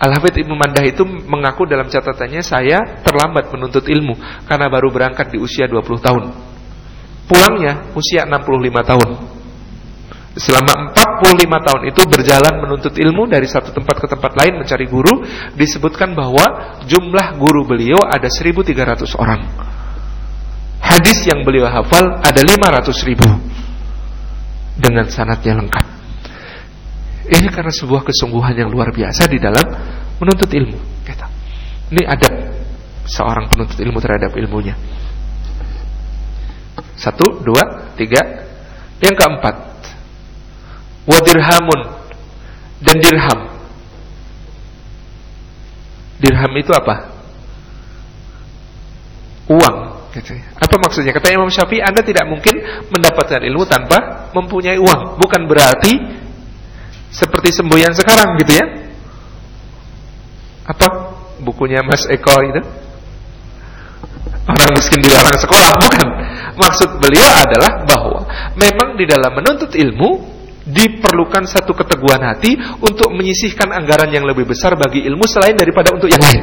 Al-Hafidh Ibnu Mandah itu mengaku dalam catatannya saya terlambat menuntut ilmu karena baru berangkat di usia 20 tahun. Pulangnya usia 65 tahun. Selama 45 tahun itu berjalan menuntut ilmu dari satu tempat ke tempat lain mencari guru, disebutkan bahwa jumlah guru beliau ada 1300 orang. Hadis yang beliau hafal ada 500 ribu dengan sanatnya lengkap. Ini karena sebuah kesungguhan yang luar biasa di dalam menuntut ilmu. Gitu. Ini adab seorang penuntut ilmu terhadap ilmunya. Satu, dua, tiga. Yang keempat, wadirhamun dan dirham. Dirham itu apa? Uang. Gitu. Apa maksudnya? Kata Imam Syafi'i, Anda tidak mungkin mendapatkan ilmu tanpa mempunyai uang. Bukan berarti seperti semboyan sekarang gitu ya. Apa bukunya Mas Eko itu? Orang miskin dilarang sekolah bukan. Maksud beliau adalah bahwa memang di dalam menuntut ilmu diperlukan satu keteguhan hati untuk menyisihkan anggaran yang lebih besar bagi ilmu selain daripada untuk yang lain.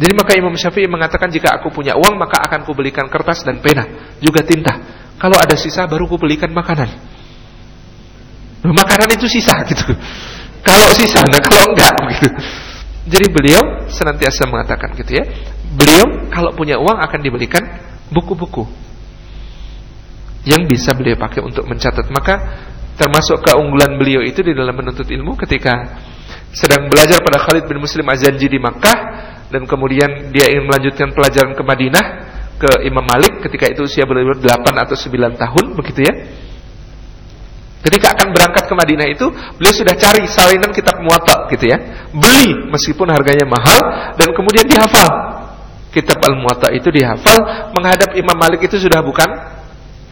Jadi maka Imam Syafi'i mengatakan jika aku punya uang maka akan kubelikan kertas dan pena, juga tinta. Kalau ada sisa baru kubelikan makanan. Nah, makanan itu sisa gitu. Kalau sisa, nah kalau enggak gitu. Jadi beliau senantiasa mengatakan gitu ya. Beliau kalau punya uang akan dibelikan buku-buku yang bisa beliau pakai untuk mencatat. Maka termasuk keunggulan beliau itu di dalam menuntut ilmu ketika sedang belajar pada Khalid bin Muslim Azanji di Makkah dan kemudian dia ingin melanjutkan pelajaran ke Madinah ke Imam Malik ketika itu usia beliau 8 atau 9 tahun begitu ya. Ketika akan berangkat ke Madinah itu, beliau sudah cari salinan kitab muwatta gitu ya. Beli meskipun harganya mahal dan kemudian dihafal. Kitab Al-Muwatta itu dihafal, menghadap Imam Malik itu sudah bukan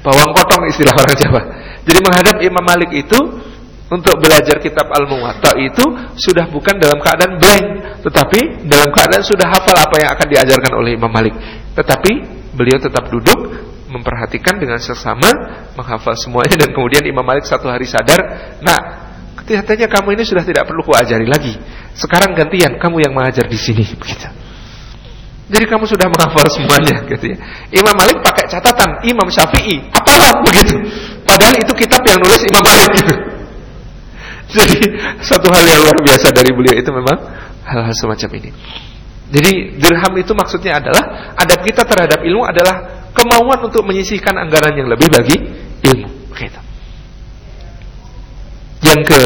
bawang potong istilah orang Jawa. Jadi menghadap Imam Malik itu untuk belajar kitab Al-Muwatta itu sudah bukan dalam keadaan blank, tetapi dalam keadaan sudah hafal apa yang akan diajarkan oleh Imam Malik. Tetapi beliau tetap duduk memperhatikan dengan sesama, menghafal semuanya dan kemudian Imam Malik satu hari sadar, "Nah, kelihatannya kamu ini sudah tidak perlu kuajari lagi. Sekarang gantian kamu yang mengajar di sini." Begitu. Jadi kamu sudah menghafal semuanya gitu ya. Imam Malik pakai catatan Imam Syafi'i, apalah begitu. Padahal itu kitab yang nulis Imam Malik gitu. Jadi satu hal yang luar biasa dari beliau itu memang hal-hal semacam ini. Jadi dirham itu maksudnya adalah adab kita terhadap ilmu adalah kemauan untuk menyisihkan anggaran yang lebih bagi ilmu. Yang ke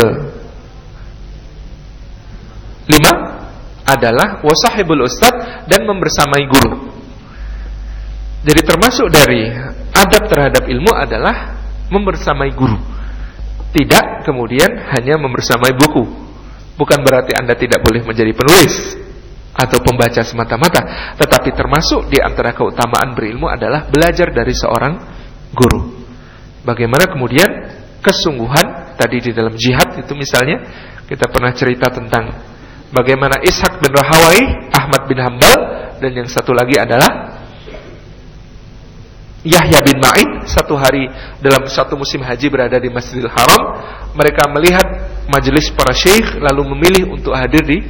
lima adalah wasahibul ustad dan membersamai guru. Jadi termasuk dari adab terhadap ilmu adalah membersamai guru. Tidak kemudian hanya membersamai buku. Bukan berarti Anda tidak boleh menjadi penulis atau pembaca semata-mata, tetapi termasuk di antara keutamaan berilmu adalah belajar dari seorang guru. Bagaimana kemudian kesungguhan tadi di dalam jihad itu misalnya kita pernah cerita tentang bagaimana Ishak bin Rahawai, Ahmad bin Hambal dan yang satu lagi adalah Yahya bin Ma'in satu hari dalam satu musim haji berada di Masjidil Haram mereka melihat majelis para syekh lalu memilih untuk hadir di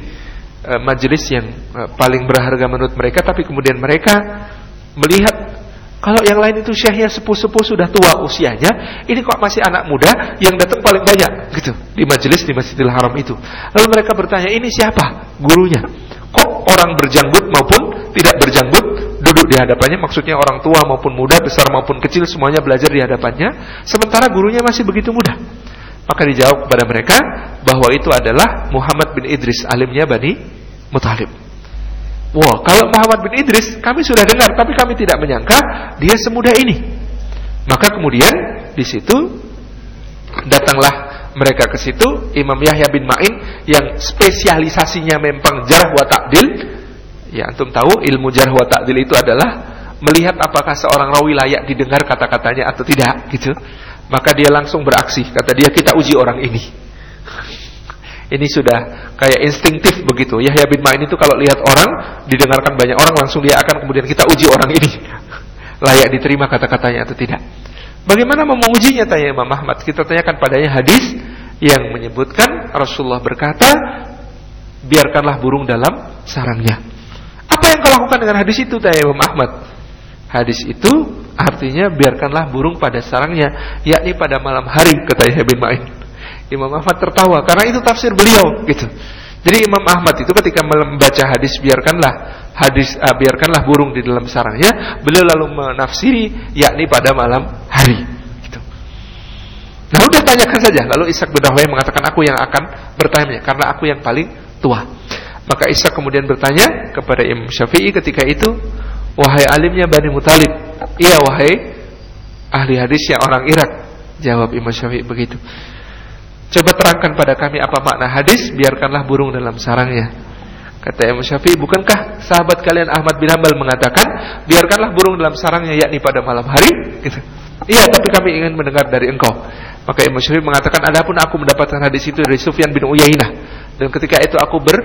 uh, majelis yang uh, paling berharga menurut mereka tapi kemudian mereka melihat kalau yang lain itu syekhnya sepuh-sepuh sudah tua usianya, ini kok masih anak muda yang datang paling banyak gitu di majelis di Masjidil Haram itu. Lalu mereka bertanya, "Ini siapa gurunya?" Kok orang berjanggut maupun tidak berjanggut duduk di hadapannya, maksudnya orang tua maupun muda, besar maupun kecil semuanya belajar di hadapannya, sementara gurunya masih begitu muda. Maka dijawab kepada mereka bahwa itu adalah Muhammad bin Idris, alimnya Bani Muthalib. Wah, kalau Muhammad bin Idris kami sudah dengar, tapi kami tidak menyangka dia semudah ini. Maka kemudian di situ datanglah mereka ke situ Imam Yahya bin Ma'in yang spesialisasinya memang jarh wa ta'dil. Ya, antum tahu ilmu jarh wa ta'dil itu adalah melihat apakah seorang rawi layak didengar kata-katanya atau tidak, gitu. Maka dia langsung beraksi, kata dia kita uji orang ini. Ini sudah kayak instingtif begitu. Yahya bin Ma'in itu kalau lihat orang, didengarkan banyak orang, langsung dia akan kemudian kita uji orang ini. Layak diterima kata-katanya atau tidak. Bagaimana mengujinya tanya Imam Ahmad? Kita tanyakan padanya hadis yang menyebutkan Rasulullah berkata, biarkanlah burung dalam sarangnya. Apa yang kau lakukan dengan hadis itu tanya Imam Ahmad? Hadis itu artinya biarkanlah burung pada sarangnya, yakni pada malam hari kata Yahya bin Ma'in. Imam Ahmad tertawa karena itu tafsir beliau gitu. Jadi Imam Ahmad itu ketika membaca hadis biarkanlah hadis uh, biarkanlah burung di dalam sarangnya, beliau lalu menafsiri yakni pada malam hari gitu. Nah, udah tanyakan saja. Lalu Ishak bin Rahway mengatakan aku yang akan bertanya karena aku yang paling tua. Maka Ishak kemudian bertanya kepada Imam Syafi'i ketika itu, "Wahai alimnya Bani Mutalib." "Iya wahai ahli hadis yang orang Irak." Jawab Imam Syafi'i begitu. Coba terangkan pada kami apa makna hadis Biarkanlah burung dalam sarangnya Kata Imam Syafi'i Bukankah sahabat kalian Ahmad bin Hanbal mengatakan Biarkanlah burung dalam sarangnya Yakni pada malam hari gitu. Iya tapi kami ingin mendengar dari engkau Maka Imam Syafi'i mengatakan Adapun aku mendapatkan hadis itu dari Sufyan bin Uyainah Dan ketika itu aku ber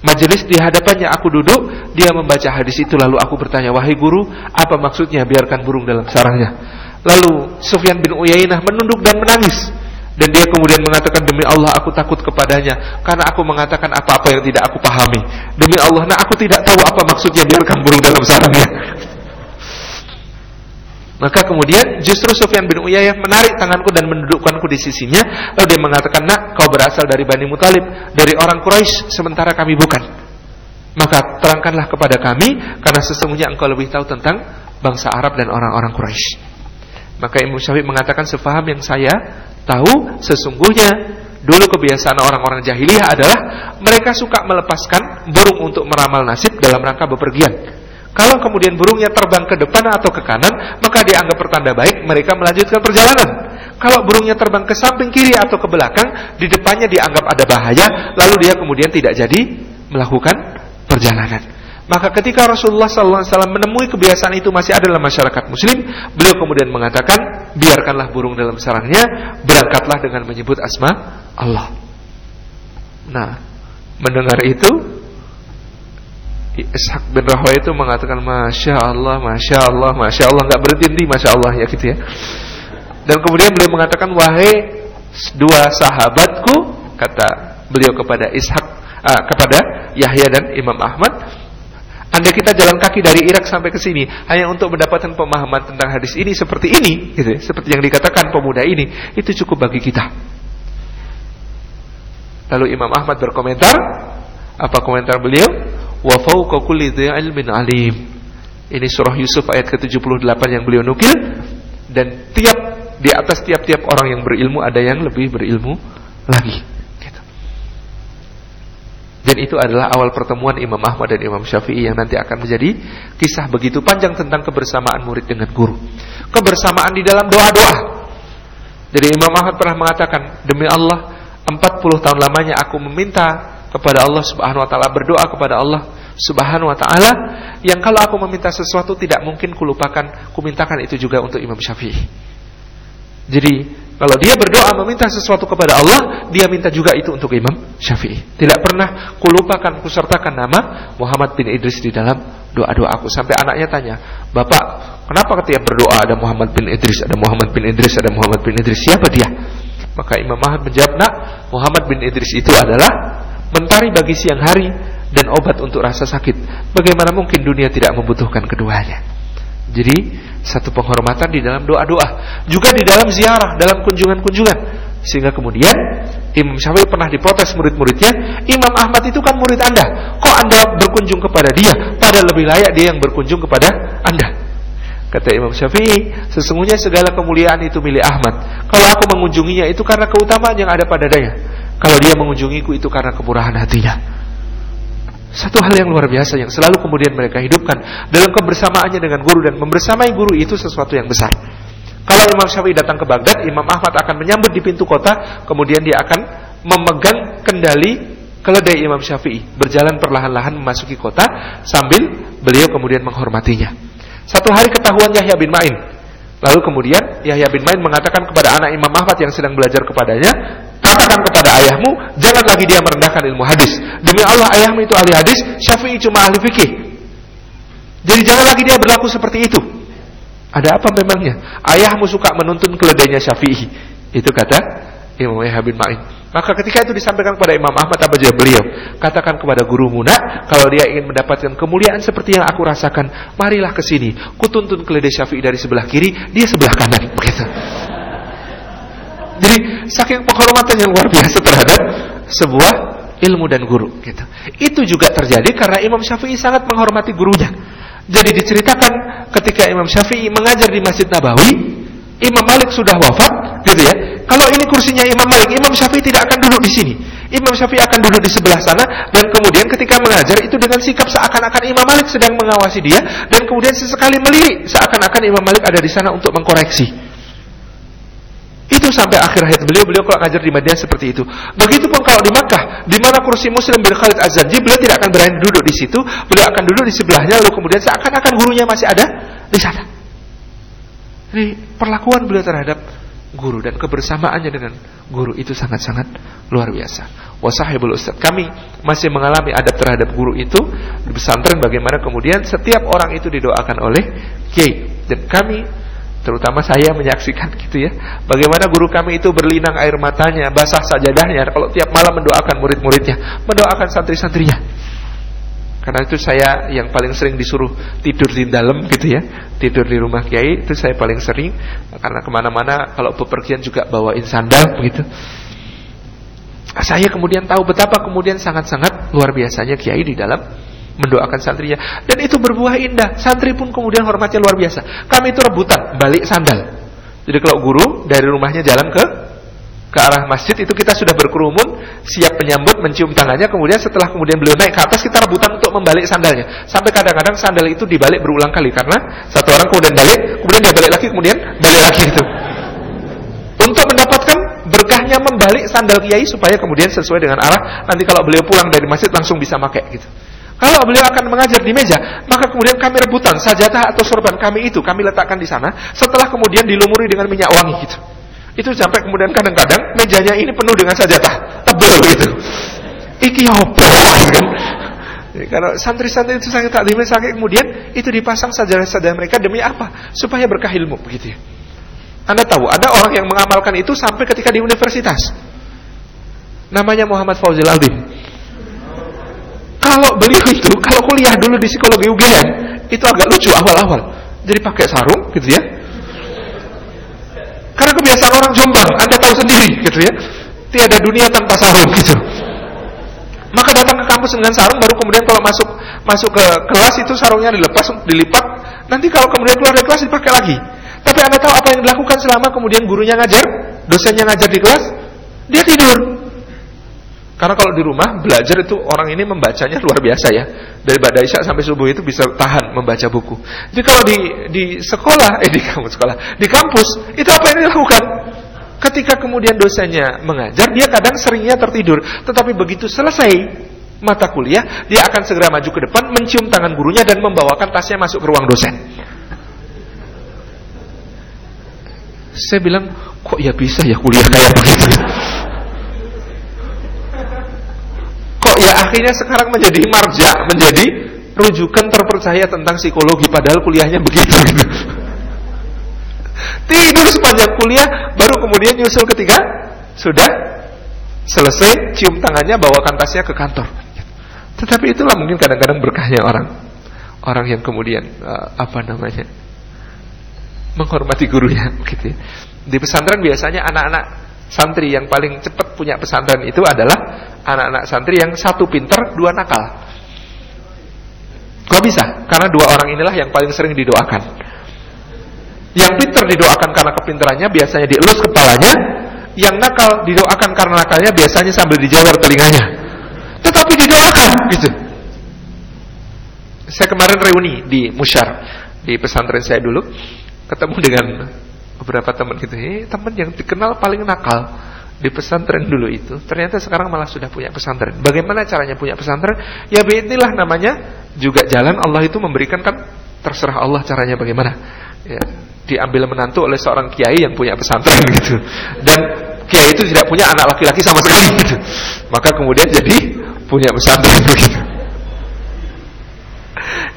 Majelis di hadapannya aku duduk Dia membaca hadis itu lalu aku bertanya Wahai guru apa maksudnya biarkan burung dalam sarangnya Lalu Sufyan bin Uyainah menunduk dan menangis. Dan dia kemudian mengatakan demi Allah aku takut kepadanya karena aku mengatakan apa-apa yang tidak aku pahami. Demi Allah, nah aku tidak tahu apa maksudnya biarkan burung dalam sarangnya. Maka kemudian justru Sufyan bin Uyayyah menarik tanganku dan mendudukkanku di sisinya. Lalu dia mengatakan, nak kau berasal dari Bani Mutalib, dari orang Quraisy, sementara kami bukan. Maka terangkanlah kepada kami, karena sesungguhnya engkau lebih tahu tentang bangsa Arab dan orang-orang Quraisy. Maka Imam Syafi'i mengatakan sefaham yang saya tahu sesungguhnya dulu kebiasaan orang-orang jahiliyah adalah mereka suka melepaskan burung untuk meramal nasib dalam rangka bepergian. Kalau kemudian burungnya terbang ke depan atau ke kanan, maka dianggap pertanda baik mereka melanjutkan perjalanan. Kalau burungnya terbang ke samping kiri atau ke belakang, di depannya dianggap ada bahaya, lalu dia kemudian tidak jadi melakukan perjalanan. Maka ketika Rasulullah SAW menemui kebiasaan itu masih ada dalam masyarakat muslim, beliau kemudian mengatakan, biarkanlah burung dalam sarangnya, berangkatlah dengan menyebut asma Allah. Nah, mendengar itu, Ishak bin Rahwa itu mengatakan, Masya Allah, Masya Allah, Masya Allah, nggak berhenti, Masya Allah, ya gitu ya. Dan kemudian beliau mengatakan, wahai dua sahabatku, kata beliau kepada Ishak, uh, kepada Yahya dan Imam Ahmad, anda kita jalan kaki dari Irak sampai ke sini hanya untuk mendapatkan pemahaman tentang hadis ini seperti ini, gitu, ya, seperti yang dikatakan pemuda ini, itu cukup bagi kita. Lalu Imam Ahmad berkomentar, apa komentar beliau? Wa kulli ilmin alim. Ini surah Yusuf ayat ke-78 yang beliau nukil dan tiap di atas tiap-tiap orang yang berilmu ada yang lebih berilmu lagi. Dan itu adalah awal pertemuan Imam Ahmad dan Imam Syafi'i yang nanti akan menjadi kisah begitu panjang tentang kebersamaan murid dengan guru. Kebersamaan di dalam doa-doa. Jadi Imam Ahmad pernah mengatakan, demi Allah, 40 tahun lamanya aku meminta kepada Allah Subhanahu wa taala berdoa kepada Allah Subhanahu wa taala yang kalau aku meminta sesuatu tidak mungkin kulupakan, kumintakan itu juga untuk Imam Syafi'i. Jadi kalau dia berdoa meminta sesuatu kepada Allah, dia minta juga itu untuk Imam Syafi'i. Tidak pernah kulupakan, kusertakan nama Muhammad bin Idris di dalam doa-doa aku. Sampai anaknya tanya, Bapak, kenapa ketika berdoa ada Muhammad bin Idris, ada Muhammad bin Idris, ada Muhammad bin Idris? Siapa dia? Maka Imam Ahmad menjawab, nak, Muhammad bin Idris itu adalah mentari bagi siang hari dan obat untuk rasa sakit. Bagaimana mungkin dunia tidak membutuhkan keduanya? Jadi satu penghormatan di dalam doa-doa, juga di dalam ziarah, dalam kunjungan-kunjungan. Sehingga kemudian Imam Syafi'i pernah diprotes murid-muridnya, Imam Ahmad itu kan murid Anda. Kok Anda berkunjung kepada dia? Padahal lebih layak dia yang berkunjung kepada Anda. Kata Imam Syafi'i, sesungguhnya segala kemuliaan itu milik Ahmad. Kalau aku mengunjunginya itu karena keutamaan yang ada padanya. Kalau dia mengunjungiku itu karena kemurahan hatinya. Satu hal yang luar biasa yang selalu kemudian mereka hidupkan dalam kebersamaannya dengan guru dan membersamai guru itu sesuatu yang besar. Kalau Imam Syafi'i datang ke Baghdad, Imam Ahmad akan menyambut di pintu kota, kemudian dia akan memegang kendali keledai Imam Syafi'i, berjalan perlahan-lahan memasuki kota sambil beliau kemudian menghormatinya. Satu hari ketahuan Yahya bin Ma'in. Lalu kemudian Yahya bin Ma'in mengatakan kepada anak Imam Ahmad yang sedang belajar kepadanya, katakan kepada ayahmu, jangan lagi dia merendahkan ilmu hadis. Demi Allah ayahmu itu ahli hadis, Syafi'i cuma ahli fikih. Jadi jangan lagi dia berlaku seperti itu. Ada apa memangnya? Ayahmu suka menuntun keledainya Syafi'i. Itu kata Imam Yahya bin Ma'in. Maka ketika itu disampaikan kepada Imam Ahmad apa jawab beliau? Katakan kepada guru Muna, kalau dia ingin mendapatkan kemuliaan seperti yang aku rasakan, marilah ke sini. Kutuntun keledai Syafi'i dari sebelah kiri, dia sebelah kanan. Begitu. Jadi saking penghormatan yang luar biasa terhadap sebuah ilmu dan guru gitu. Itu juga terjadi karena Imam Syafi'i sangat menghormati gurunya. Jadi diceritakan ketika Imam Syafi'i mengajar di Masjid Nabawi, Imam Malik sudah wafat, gitu ya. Kalau ini kursinya Imam Malik, Imam Syafi'i tidak akan duduk di sini. Imam Syafi'i akan duduk di sebelah sana dan kemudian ketika mengajar itu dengan sikap seakan-akan Imam Malik sedang mengawasi dia dan kemudian sesekali melirik seakan-akan Imam Malik ada di sana untuk mengkoreksi. Itu sampai akhir hayat beliau, beliau kalau ngajar di Madinah seperti itu. Begitupun kalau di Makkah, di mana kursi Muslim bin Khalid Az-Zanji, beliau tidak akan berani duduk di situ, beliau akan duduk di sebelahnya, lalu kemudian seakan-akan gurunya masih ada di sana. Jadi perlakuan beliau terhadap guru dan kebersamaannya dengan guru itu sangat-sangat luar biasa. Wasahibul Ustaz, kami masih mengalami adab terhadap guru itu di pesantren bagaimana kemudian setiap orang itu didoakan oleh kiai dan kami terutama saya menyaksikan gitu ya. Bagaimana guru kami itu berlinang air matanya, basah sajadahnya kalau tiap malam mendoakan murid-muridnya, mendoakan santri-santrinya. Karena itu saya yang paling sering disuruh tidur di dalam gitu ya Tidur di rumah kiai itu saya paling sering Karena ke mana-mana kalau bepergian juga bawain sandal begitu Saya kemudian tahu betapa kemudian sangat-sangat luar biasanya kiai di dalam mendoakan santrinya Dan itu berbuah indah. Santri pun kemudian hormatnya luar biasa. Kami itu rebutan balik sandal. Jadi kalau guru dari rumahnya jalan ke ke arah masjid itu kita sudah berkerumun siap menyambut mencium tangannya kemudian setelah kemudian beliau naik ke atas kita rebutan untuk membalik sandalnya. Sampai kadang-kadang sandal itu dibalik berulang kali karena satu orang kemudian balik kemudian dia balik lagi kemudian balik lagi itu. Untuk mendapatkan berkahnya membalik sandal kiai supaya kemudian sesuai dengan arah nanti kalau beliau pulang dari masjid langsung bisa pakai gitu kalau beliau akan mengajar di meja, maka kemudian kami rebutan sajadah atau sorban kami itu kami letakkan di sana. Setelah kemudian dilumuri dengan minyak wangi gitu. Itu sampai kemudian kadang-kadang mejanya ini penuh dengan sajatah tebal gitu. Iki apa kan? Karena santri-santri itu sangat tak sakit kemudian itu dipasang sajadah-sajadah mereka demi apa? Supaya berkah ilmu begitu ya. Anda tahu ada orang yang mengamalkan itu sampai ketika di universitas. Namanya Muhammad Fauzil Aldim. Kalau beliau itu, kalau kuliah dulu di psikologi UGM, itu agak lucu awal-awal. Jadi pakai sarung gitu ya, karena kebiasaan orang Jombang, Anda tahu sendiri gitu ya. Tiada dunia tanpa sarung gitu. Maka datang ke kampus dengan sarung baru kemudian kalau masuk masuk ke kelas itu sarungnya dilepas, dilipat. Nanti kalau kemudian keluar dari kelas dipakai lagi. Tapi Anda tahu apa yang dilakukan selama kemudian gurunya ngajar, dosennya ngajar di kelas? Dia tidur. Karena kalau di rumah belajar itu orang ini membacanya luar biasa ya. Dari Ba'da Isya sampai subuh itu bisa tahan membaca buku. Jadi kalau di di sekolah, eh di kampus sekolah, di kampus itu apa yang dilakukan? Ketika kemudian dosennya mengajar, dia kadang seringnya tertidur. Tetapi begitu selesai mata kuliah, dia akan segera maju ke depan, mencium tangan gurunya dan membawakan tasnya masuk ke ruang dosen. Saya bilang, kok ya bisa ya kuliah kayak begitu? Kok ya akhirnya sekarang menjadi marja, menjadi rujukan terpercaya tentang psikologi padahal kuliahnya begitu gitu. Tidur sepanjang kuliah baru kemudian nyusul ketika sudah selesai cium tangannya bawakan tasnya ke kantor. Tetapi itulah mungkin kadang-kadang berkahnya orang orang yang kemudian uh, apa namanya menghormati gurunya gitu. Di pesantren biasanya anak-anak santri yang paling cepat punya pesantren itu adalah anak-anak santri yang satu pinter, dua nakal. Gak bisa, karena dua orang inilah yang paling sering didoakan. Yang pinter didoakan karena kepinterannya biasanya dielus kepalanya, yang nakal didoakan karena nakalnya biasanya sambil dijewer telinganya. Tetapi didoakan gitu. Saya kemarin reuni di Musyar di pesantren saya dulu ketemu dengan beberapa teman gitu, eh teman yang dikenal paling nakal di pesantren dulu itu, ternyata sekarang malah sudah punya pesantren. Bagaimana caranya punya pesantren? Ya inilah namanya juga jalan Allah itu memberikan kan terserah Allah caranya bagaimana. Ya, diambil menantu oleh seorang kiai yang punya pesantren gitu. Dan kiai itu tidak punya anak laki-laki sama sekali gitu. Maka kemudian jadi punya pesantren begitu.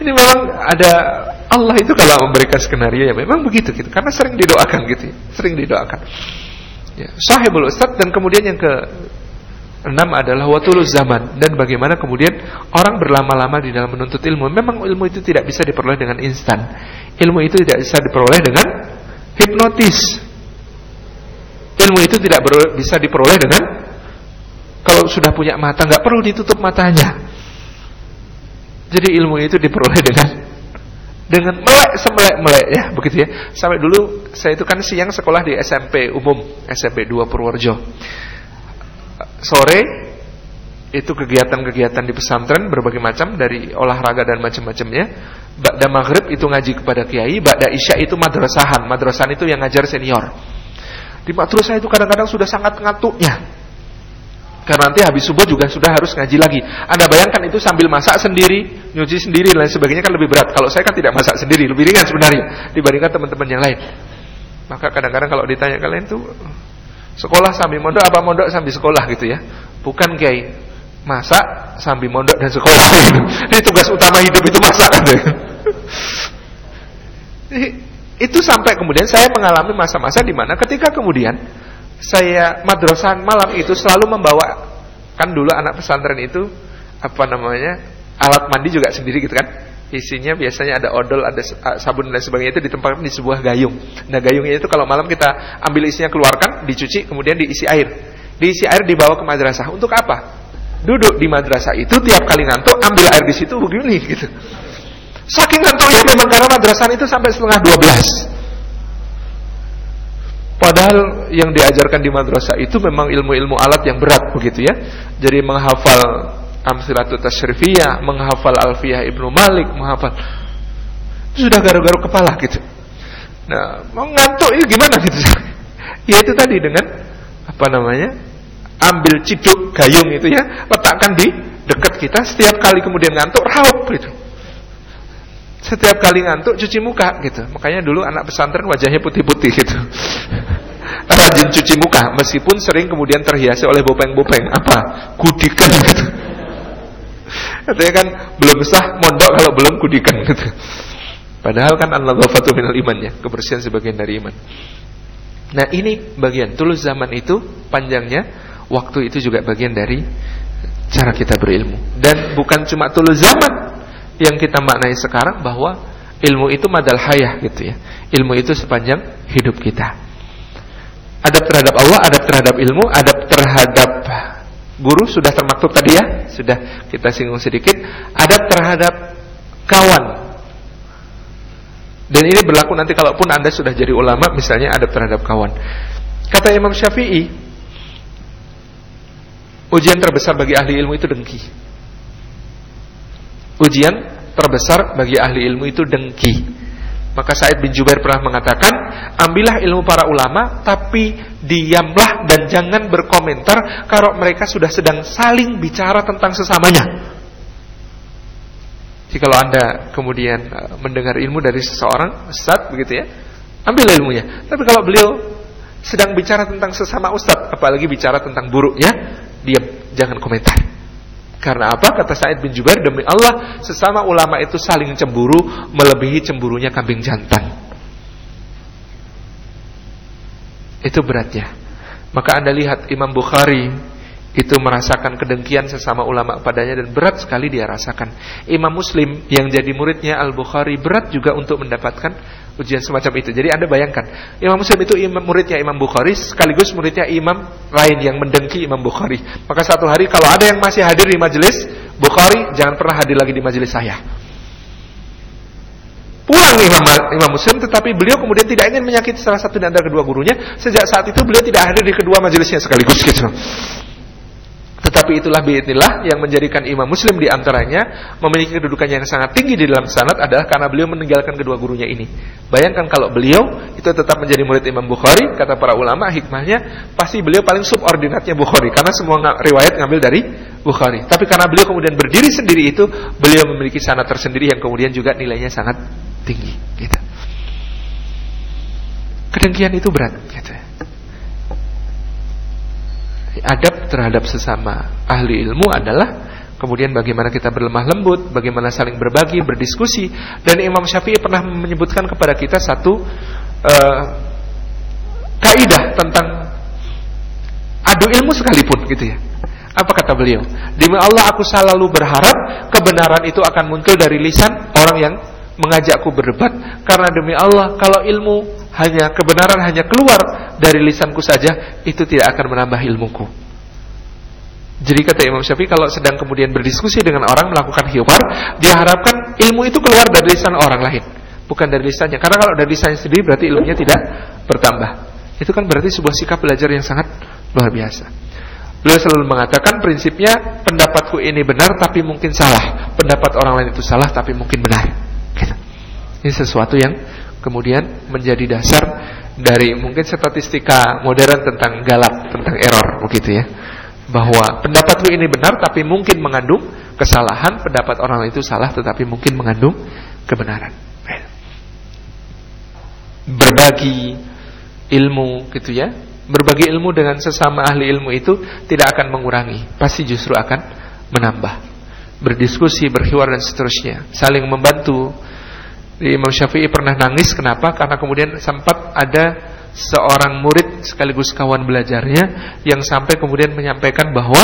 Ini memang ada Allah itu kalau memberikan skenario ya memang begitu gitu. Karena sering didoakan gitu, ya. sering didoakan. Ya, sahibul ustad dan kemudian yang ke enam adalah watulus zaman dan bagaimana kemudian orang berlama-lama di dalam menuntut ilmu. Memang ilmu itu tidak bisa diperoleh dengan instan. Ilmu itu tidak bisa diperoleh dengan hipnotis. Ilmu itu tidak bisa diperoleh dengan kalau sudah punya mata nggak perlu ditutup matanya. Jadi ilmu itu diperoleh dengan dengan melek semelek melek ya begitu ya. Sampai dulu saya itu kan siang sekolah di SMP umum SMP 2 Purworejo. Sore itu kegiatan-kegiatan di pesantren berbagai macam dari olahraga dan macam-macamnya. Ba'da maghrib itu ngaji kepada kiai, ba'da isya itu madrasahan. Madrasahan itu yang ngajar senior. Di madrasah itu kadang-kadang sudah sangat ngantuknya karena nanti habis subuh juga sudah harus ngaji lagi. Anda bayangkan itu sambil masak sendiri, nyuci sendiri dan lain sebagainya kan lebih berat. Kalau saya kan tidak masak sendiri, lebih ringan sebenarnya dibandingkan teman-teman yang lain. Maka kadang-kadang kalau ditanya kalian tuh sekolah sambil mondok apa mondok sambil sekolah gitu ya. Bukan kiai masak sambil mondok dan sekolah gitu. Ini tugas utama hidup itu masak. Gitu. Itu sampai kemudian saya mengalami masa-masa di mana ketika kemudian saya madrasah malam itu selalu membawa kan dulu anak pesantren itu apa namanya alat mandi juga sendiri gitu kan isinya biasanya ada odol, ada sabun dan sebagainya itu ditempatkan di sebuah gayung. Nah gayungnya itu kalau malam kita ambil isinya keluarkan, dicuci, kemudian diisi air. Diisi air dibawa ke madrasah. Untuk apa? Duduk di madrasah itu tiap kali ngantuk ambil air di situ begini gitu. Saking ngantuknya memang karena madrasah itu sampai setengah 12. Padahal yang diajarkan di madrasah itu memang ilmu-ilmu alat yang berat begitu ya. Jadi menghafal Amsilatut Tasyrifiyah, menghafal Alfiyah Ibnu Malik, menghafal itu sudah garu-garu kepala gitu. Nah, mau ngantuk ini gimana gitu? ya itu tadi dengan apa namanya? Ambil ciduk gayung itu ya, letakkan di dekat kita setiap kali kemudian ngantuk raup gitu. Setiap kali ngantuk cuci muka gitu. Makanya dulu anak pesantren wajahnya putih-putih gitu. rajin cuci muka meskipun sering kemudian terhiasi oleh bopeng-bopeng. Apa? Kudikan gitu. Katanya kan belum sah mondok kalau belum kudikan gitu. Padahal kan an-nadhafatu minal iman ya. Kebersihan sebagian dari iman. Nah ini bagian. Tulus zaman itu panjangnya waktu itu juga bagian dari cara kita berilmu. Dan bukan cuma tulus zaman yang kita maknai sekarang bahwa ilmu itu madal hayah gitu ya ilmu itu sepanjang hidup kita adab terhadap Allah, adab terhadap ilmu, adab terhadap guru sudah termaktub tadi ya, sudah kita singgung sedikit, adab terhadap kawan. Dan ini berlaku nanti kalaupun Anda sudah jadi ulama, misalnya adab terhadap kawan. Kata Imam Syafi'i, ujian terbesar bagi ahli ilmu itu dengki. Ujian terbesar bagi ahli ilmu itu dengki. Maka Said bin Jubair pernah mengatakan, ambillah ilmu para ulama, tapi diamlah dan jangan berkomentar kalau mereka sudah sedang saling bicara tentang sesamanya. Jadi kalau anda kemudian e, mendengar ilmu dari seseorang, ustaz begitu ya, ambil ilmunya. Tapi kalau beliau sedang bicara tentang sesama ustaz, apalagi bicara tentang buruknya, diam, jangan komentar. Karena apa? Kata Said bin Jubair, demi Allah, sesama ulama itu saling cemburu melebihi cemburunya kambing jantan. Itu beratnya. Maka Anda lihat Imam Bukhari itu merasakan kedengkian sesama ulama padanya dan berat sekali dia rasakan. Imam Muslim yang jadi muridnya Al-Bukhari berat juga untuk mendapatkan ujian semacam itu. Jadi Anda bayangkan, Imam Muslim itu imam muridnya Imam Bukhari sekaligus muridnya imam lain yang mendengki Imam Bukhari. Maka satu hari kalau ada yang masih hadir di majelis Bukhari, jangan pernah hadir lagi di majelis saya. Pulang Imam, Imam Muslim tetapi beliau kemudian tidak ingin menyakiti salah satu di antara kedua gurunya. Sejak saat itu beliau tidak hadir di kedua majelisnya sekaligus gitu. Tetapi itulah biidnillah yang menjadikan imam muslim di antaranya memiliki kedudukan yang sangat tinggi di dalam sanad adalah karena beliau meninggalkan kedua gurunya ini. Bayangkan kalau beliau itu tetap menjadi murid Imam Bukhari, kata para ulama hikmahnya pasti beliau paling subordinatnya Bukhari karena semua riwayat ngambil dari Bukhari. Tapi karena beliau kemudian berdiri sendiri itu, beliau memiliki sanad tersendiri yang kemudian juga nilainya sangat tinggi. Gitu. Kedengkian itu berat. Gitu adab terhadap sesama ahli ilmu adalah kemudian bagaimana kita berlemah lembut, bagaimana saling berbagi, berdiskusi. Dan Imam Syafi'i pernah menyebutkan kepada kita satu uh, kaidah tentang adu ilmu sekalipun gitu ya. Apa kata beliau? Demi Allah aku selalu berharap kebenaran itu akan muncul dari lisan orang yang mengajakku berdebat karena demi Allah kalau ilmu hanya kebenaran hanya keluar dari lisanku saja, itu tidak akan menambah ilmuku. Jadi kata Imam Syafi'i kalau sedang kemudian berdiskusi dengan orang melakukan hiwar, dia harapkan ilmu itu keluar dari lisan orang lain, bukan dari lisannya. Karena kalau dari lisannya sendiri berarti ilmunya tidak bertambah. Itu kan berarti sebuah sikap belajar yang sangat luar biasa. Beliau selalu mengatakan prinsipnya pendapatku ini benar tapi mungkin salah, pendapat orang lain itu salah tapi mungkin benar. Gitu. Ini sesuatu yang kemudian menjadi dasar dari mungkin statistika modern tentang galak, tentang error begitu ya. Bahwa pendapatku ini benar tapi mungkin mengandung kesalahan, pendapat orang itu salah tetapi mungkin mengandung kebenaran. Berbagi ilmu gitu ya. Berbagi ilmu dengan sesama ahli ilmu itu tidak akan mengurangi, pasti justru akan menambah. Berdiskusi, berhiwar dan seterusnya, saling membantu Di Imam Syafi'i pernah nangis kenapa? Karena kemudian sempat ada seorang murid sekaligus kawan belajarnya yang sampai kemudian menyampaikan bahwa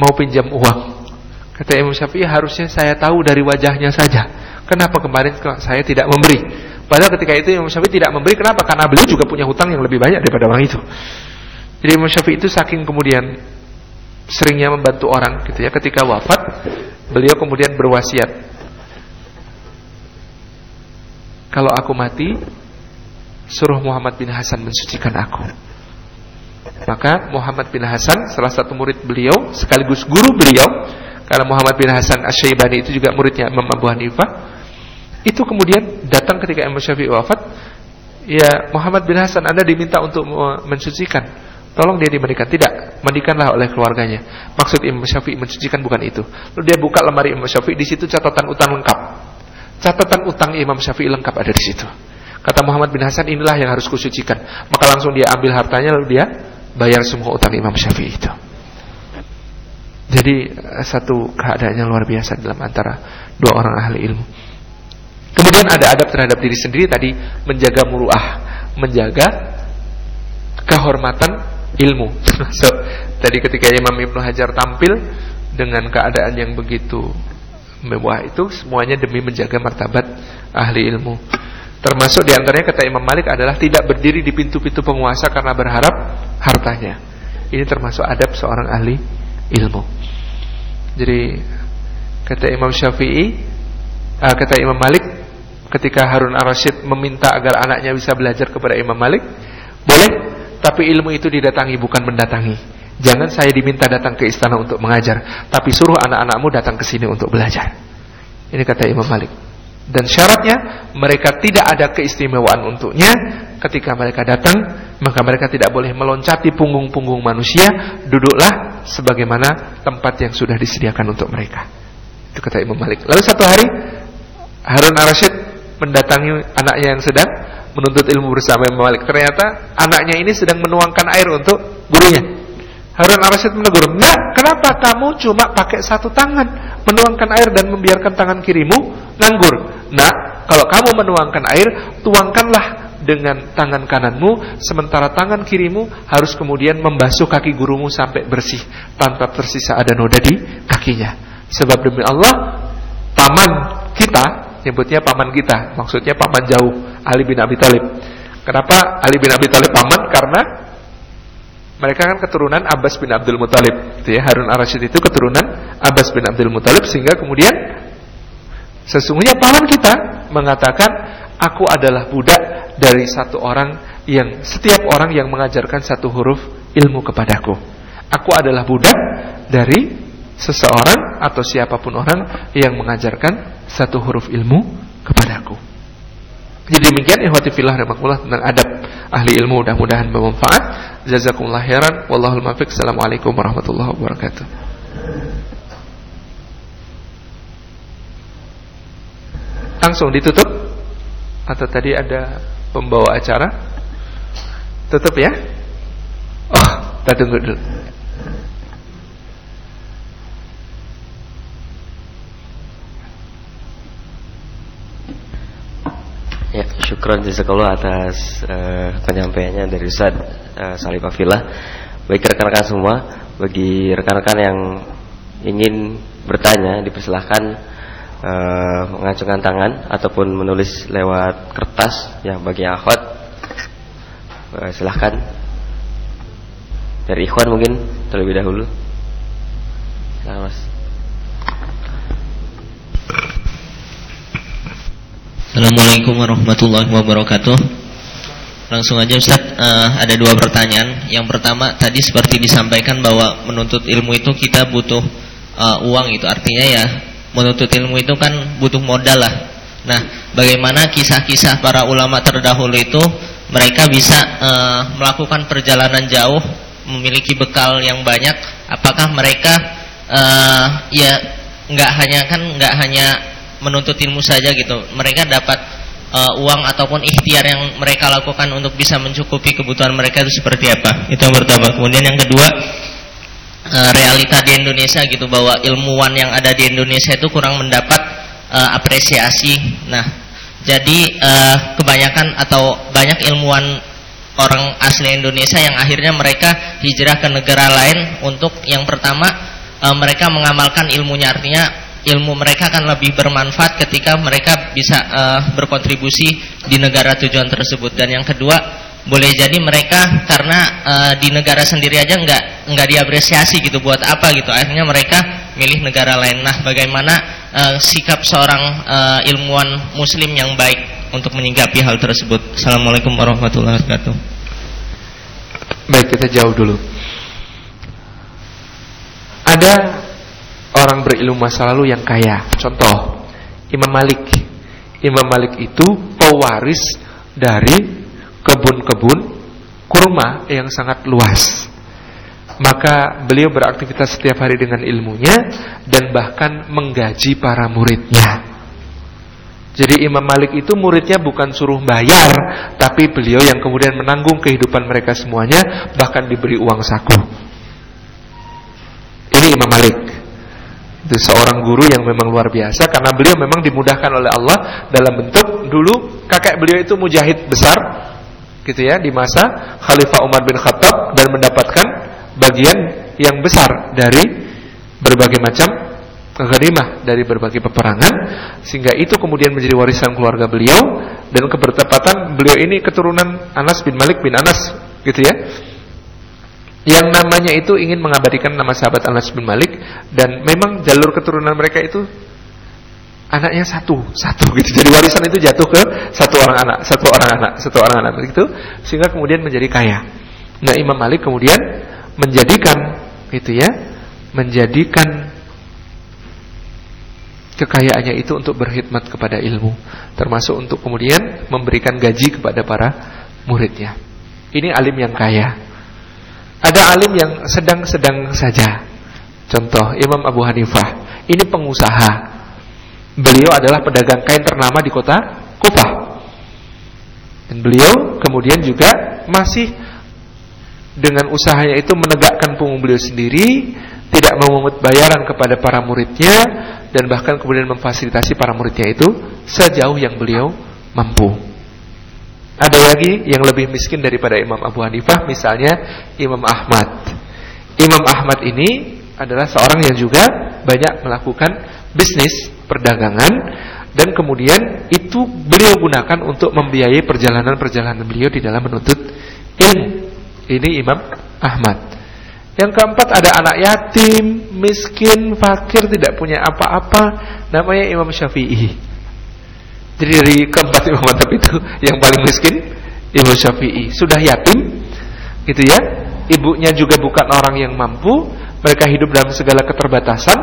mau pinjam uang. Kata Imam Syafi'i harusnya saya tahu dari wajahnya saja. Kenapa kemarin saya tidak memberi? Padahal ketika itu Imam Syafi'i tidak memberi kenapa? Karena beliau juga punya hutang yang lebih banyak daripada orang itu. Jadi Imam Syafi'i itu saking kemudian seringnya membantu orang gitu ya ketika wafat beliau kemudian berwasiat kalau aku mati suruh Muhammad bin Hasan mensucikan aku. Maka Muhammad bin Hasan salah satu murid beliau sekaligus guru beliau karena Muhammad bin Hasan Asy-Syaibani itu juga muridnya Imam Abu Hanifah itu kemudian datang ketika Imam Syafi'i wafat ya Muhammad bin Hasan Anda diminta untuk mensucikan. Tolong dia dimandikan tidak mandikanlah oleh keluarganya. Maksud Imam Syafi'i mensucikan bukan itu. Lalu dia buka lemari Imam Syafi'i di situ catatan utang lengkap Catatan utang Imam Syafi'i lengkap ada di situ. Kata Muhammad bin Hasan inilah yang harus kusucikan. Maka langsung dia ambil hartanya lalu dia bayar semua utang Imam Syafi'i itu. Jadi eh, satu keadaannya luar biasa dalam antara dua orang ahli ilmu. Kemudian ada adab terhadap diri sendiri tadi menjaga muruah, menjaga kehormatan ilmu. So, tadi ketika Imam Ibnu Hajar tampil dengan keadaan yang begitu mewah itu semuanya demi menjaga martabat ahli ilmu. Termasuk di antaranya kata Imam Malik adalah tidak berdiri di pintu-pintu penguasa karena berharap hartanya. Ini termasuk adab seorang ahli ilmu. Jadi kata Imam Syafi'i, uh, kata Imam Malik, ketika Harun ar-Rasyid meminta agar anaknya bisa belajar kepada Imam Malik, boleh, tapi ilmu itu didatangi bukan mendatangi. Jangan saya diminta datang ke istana untuk mengajar, tapi suruh anak-anakmu datang ke sini untuk belajar. Ini kata Imam Malik. Dan syaratnya mereka tidak ada keistimewaan untuknya ketika mereka datang, maka mereka tidak boleh meloncati punggung-punggung manusia, duduklah sebagaimana tempat yang sudah disediakan untuk mereka. Itu kata Imam Malik. Lalu satu hari Harun ar-Rasyid mendatangi anaknya yang sedang menuntut ilmu bersama Imam Malik. Ternyata anaknya ini sedang menuangkan air untuk gurunya. Harun ar-Rasyid menegur, "Enggak, kenapa kamu cuma pakai satu tangan menuangkan air dan membiarkan tangan kirimu nganggur?" Nah, kalau kamu menuangkan air, tuangkanlah dengan tangan kananmu sementara tangan kirimu harus kemudian membasuh kaki gurumu sampai bersih tanpa tersisa ada noda di kakinya. Sebab demi Allah, paman kita, nyebutnya paman kita, maksudnya paman jauh, Ali bin Abi Thalib. Kenapa Ali bin Abi Thalib paman? Karena mereka kan keturunan Abbas bin Abdul Muthalib. Gitu ya. Harun ar-Rasyid itu keturunan Abbas bin Abdul Muthalib sehingga kemudian sesungguhnya paman kita mengatakan aku adalah budak dari satu orang yang setiap orang yang mengajarkan satu huruf ilmu kepadaku. Aku adalah budak dari seseorang atau siapa pun orang yang mengajarkan satu huruf ilmu kepadaku. Jadi demikian ikhwati fillah rahimakumullah tentang adab ahli ilmu mudah-mudahan bermanfaat. Jazakumullah khairan wallahul muwaffiq. Assalamualaikum warahmatullahi wabarakatuh. Langsung ditutup atau tadi ada pembawa acara? Tutup ya? Oh, kita tunggu dulu. Ya, syukron jazakallah atas uh, penyampaiannya dari Ustaz uh, Salih Pafilah. Baik rekan-rekan semua, bagi rekan-rekan yang ingin bertanya dipersilahkan uh, mengacungkan tangan ataupun menulis lewat kertas ya bagi akhwat uh, silahkan dari ikhwan mungkin terlebih dahulu. Nah, Mas. Assalamualaikum warahmatullahi wabarakatuh. Langsung aja Ustaz. Uh, Ada dua pertanyaan. Yang pertama tadi seperti disampaikan bahwa Menuntut ilmu itu kita butuh uh, Uang itu. Artinya ya Menuntut ilmu itu kan butuh modal lah. Nah bagaimana kisah-kisah para ulama terdahulu itu Mereka bisa uh, melakukan perjalanan jauh Memiliki bekal yang banyak? Apakah mereka uh, Ya nggak hanya kan nggak hanya menuntut ilmu saja gitu. Mereka dapat uh, uang ataupun ikhtiar yang mereka lakukan untuk bisa mencukupi kebutuhan mereka itu seperti apa? Itu yang pertama. Kemudian yang kedua, uh, realita di Indonesia gitu bahwa ilmuwan yang ada di Indonesia itu kurang mendapat uh, apresiasi. Nah, Jadi uh, kebanyakan atau banyak ilmuwan orang asli Indonesia yang akhirnya mereka hijrah ke negara lain untuk yang pertama mereka mengamalkan ilmunya artinya ilmu mereka akan lebih bermanfaat ketika mereka bisa uh, berkontribusi di negara tujuan tersebut. Dan yang kedua boleh jadi mereka karena uh, di negara sendiri aja nggak nggak diapresiasi gitu buat apa gitu. Akhirnya mereka milih negara lain. Nah bagaimana uh, sikap seorang uh, ilmuwan muslim yang baik untuk menyikapi hal tersebut? Assalamualaikum warahmatullahi wabarakatuh. Baik kita jauh dulu. Ada berilmu masa lalu yang kaya contoh Imam Malik Imam Malik itu pewaris dari kebun-kebun kurma yang sangat luas. Maka beliau beraktivitas setiap hari dengan ilmunya dan bahkan menggaji para muridnya. Jadi Imam Malik itu muridnya bukan suruh bayar, tapi beliau yang kemudian menanggung kehidupan mereka semuanya, bahkan diberi uang saku. Ini Imam Malik. Itu seorang guru yang memang luar biasa karena beliau memang dimudahkan oleh Allah dalam bentuk dulu kakek beliau itu mujahid besar gitu ya di masa Khalifah Umar bin Khattab dan mendapatkan bagian yang besar dari berbagai macam ghanimah dari berbagai peperangan sehingga itu kemudian menjadi warisan keluarga beliau dan kebertepatan beliau ini keturunan Anas bin Malik bin Anas gitu ya yang namanya itu ingin mengabadikan nama sahabat Anas bin Malik dan memang jalur keturunan mereka itu anaknya satu, satu gitu. Jadi warisan itu jatuh ke satu orang anak, satu orang anak, satu orang anak itu sehingga kemudian menjadi kaya. Nah, Imam Malik kemudian menjadikan itu ya, menjadikan kekayaannya itu untuk berkhidmat kepada ilmu, termasuk untuk kemudian memberikan gaji kepada para muridnya. Ini alim yang kaya. Ada alim yang sedang-sedang saja. Contoh Imam Abu Hanifah, ini pengusaha Beliau adalah pedagang kain ternama di kota Kufah. Dan beliau kemudian juga masih dengan usahanya itu menegakkan punggung beliau sendiri, tidak memungut bayaran kepada para muridnya dan bahkan kemudian memfasilitasi para muridnya itu sejauh yang beliau mampu. Ada lagi yang lebih miskin daripada Imam Abu Hanifah misalnya Imam Ahmad. Imam Ahmad ini adalah seorang yang juga banyak melakukan bisnis perdagangan dan kemudian itu beliau gunakan untuk membiayai perjalanan-perjalanan beliau di dalam menuntut ilmu. Ini Imam Ahmad. Yang keempat ada anak yatim, miskin, fakir, tidak punya apa-apa, namanya Imam Syafi'i. Jadi dari keempat Imam Madhab itu yang paling miskin Imam Syafi'i. Sudah yatim, gitu ya. Ibunya juga bukan orang yang mampu, mereka hidup dalam segala keterbatasan,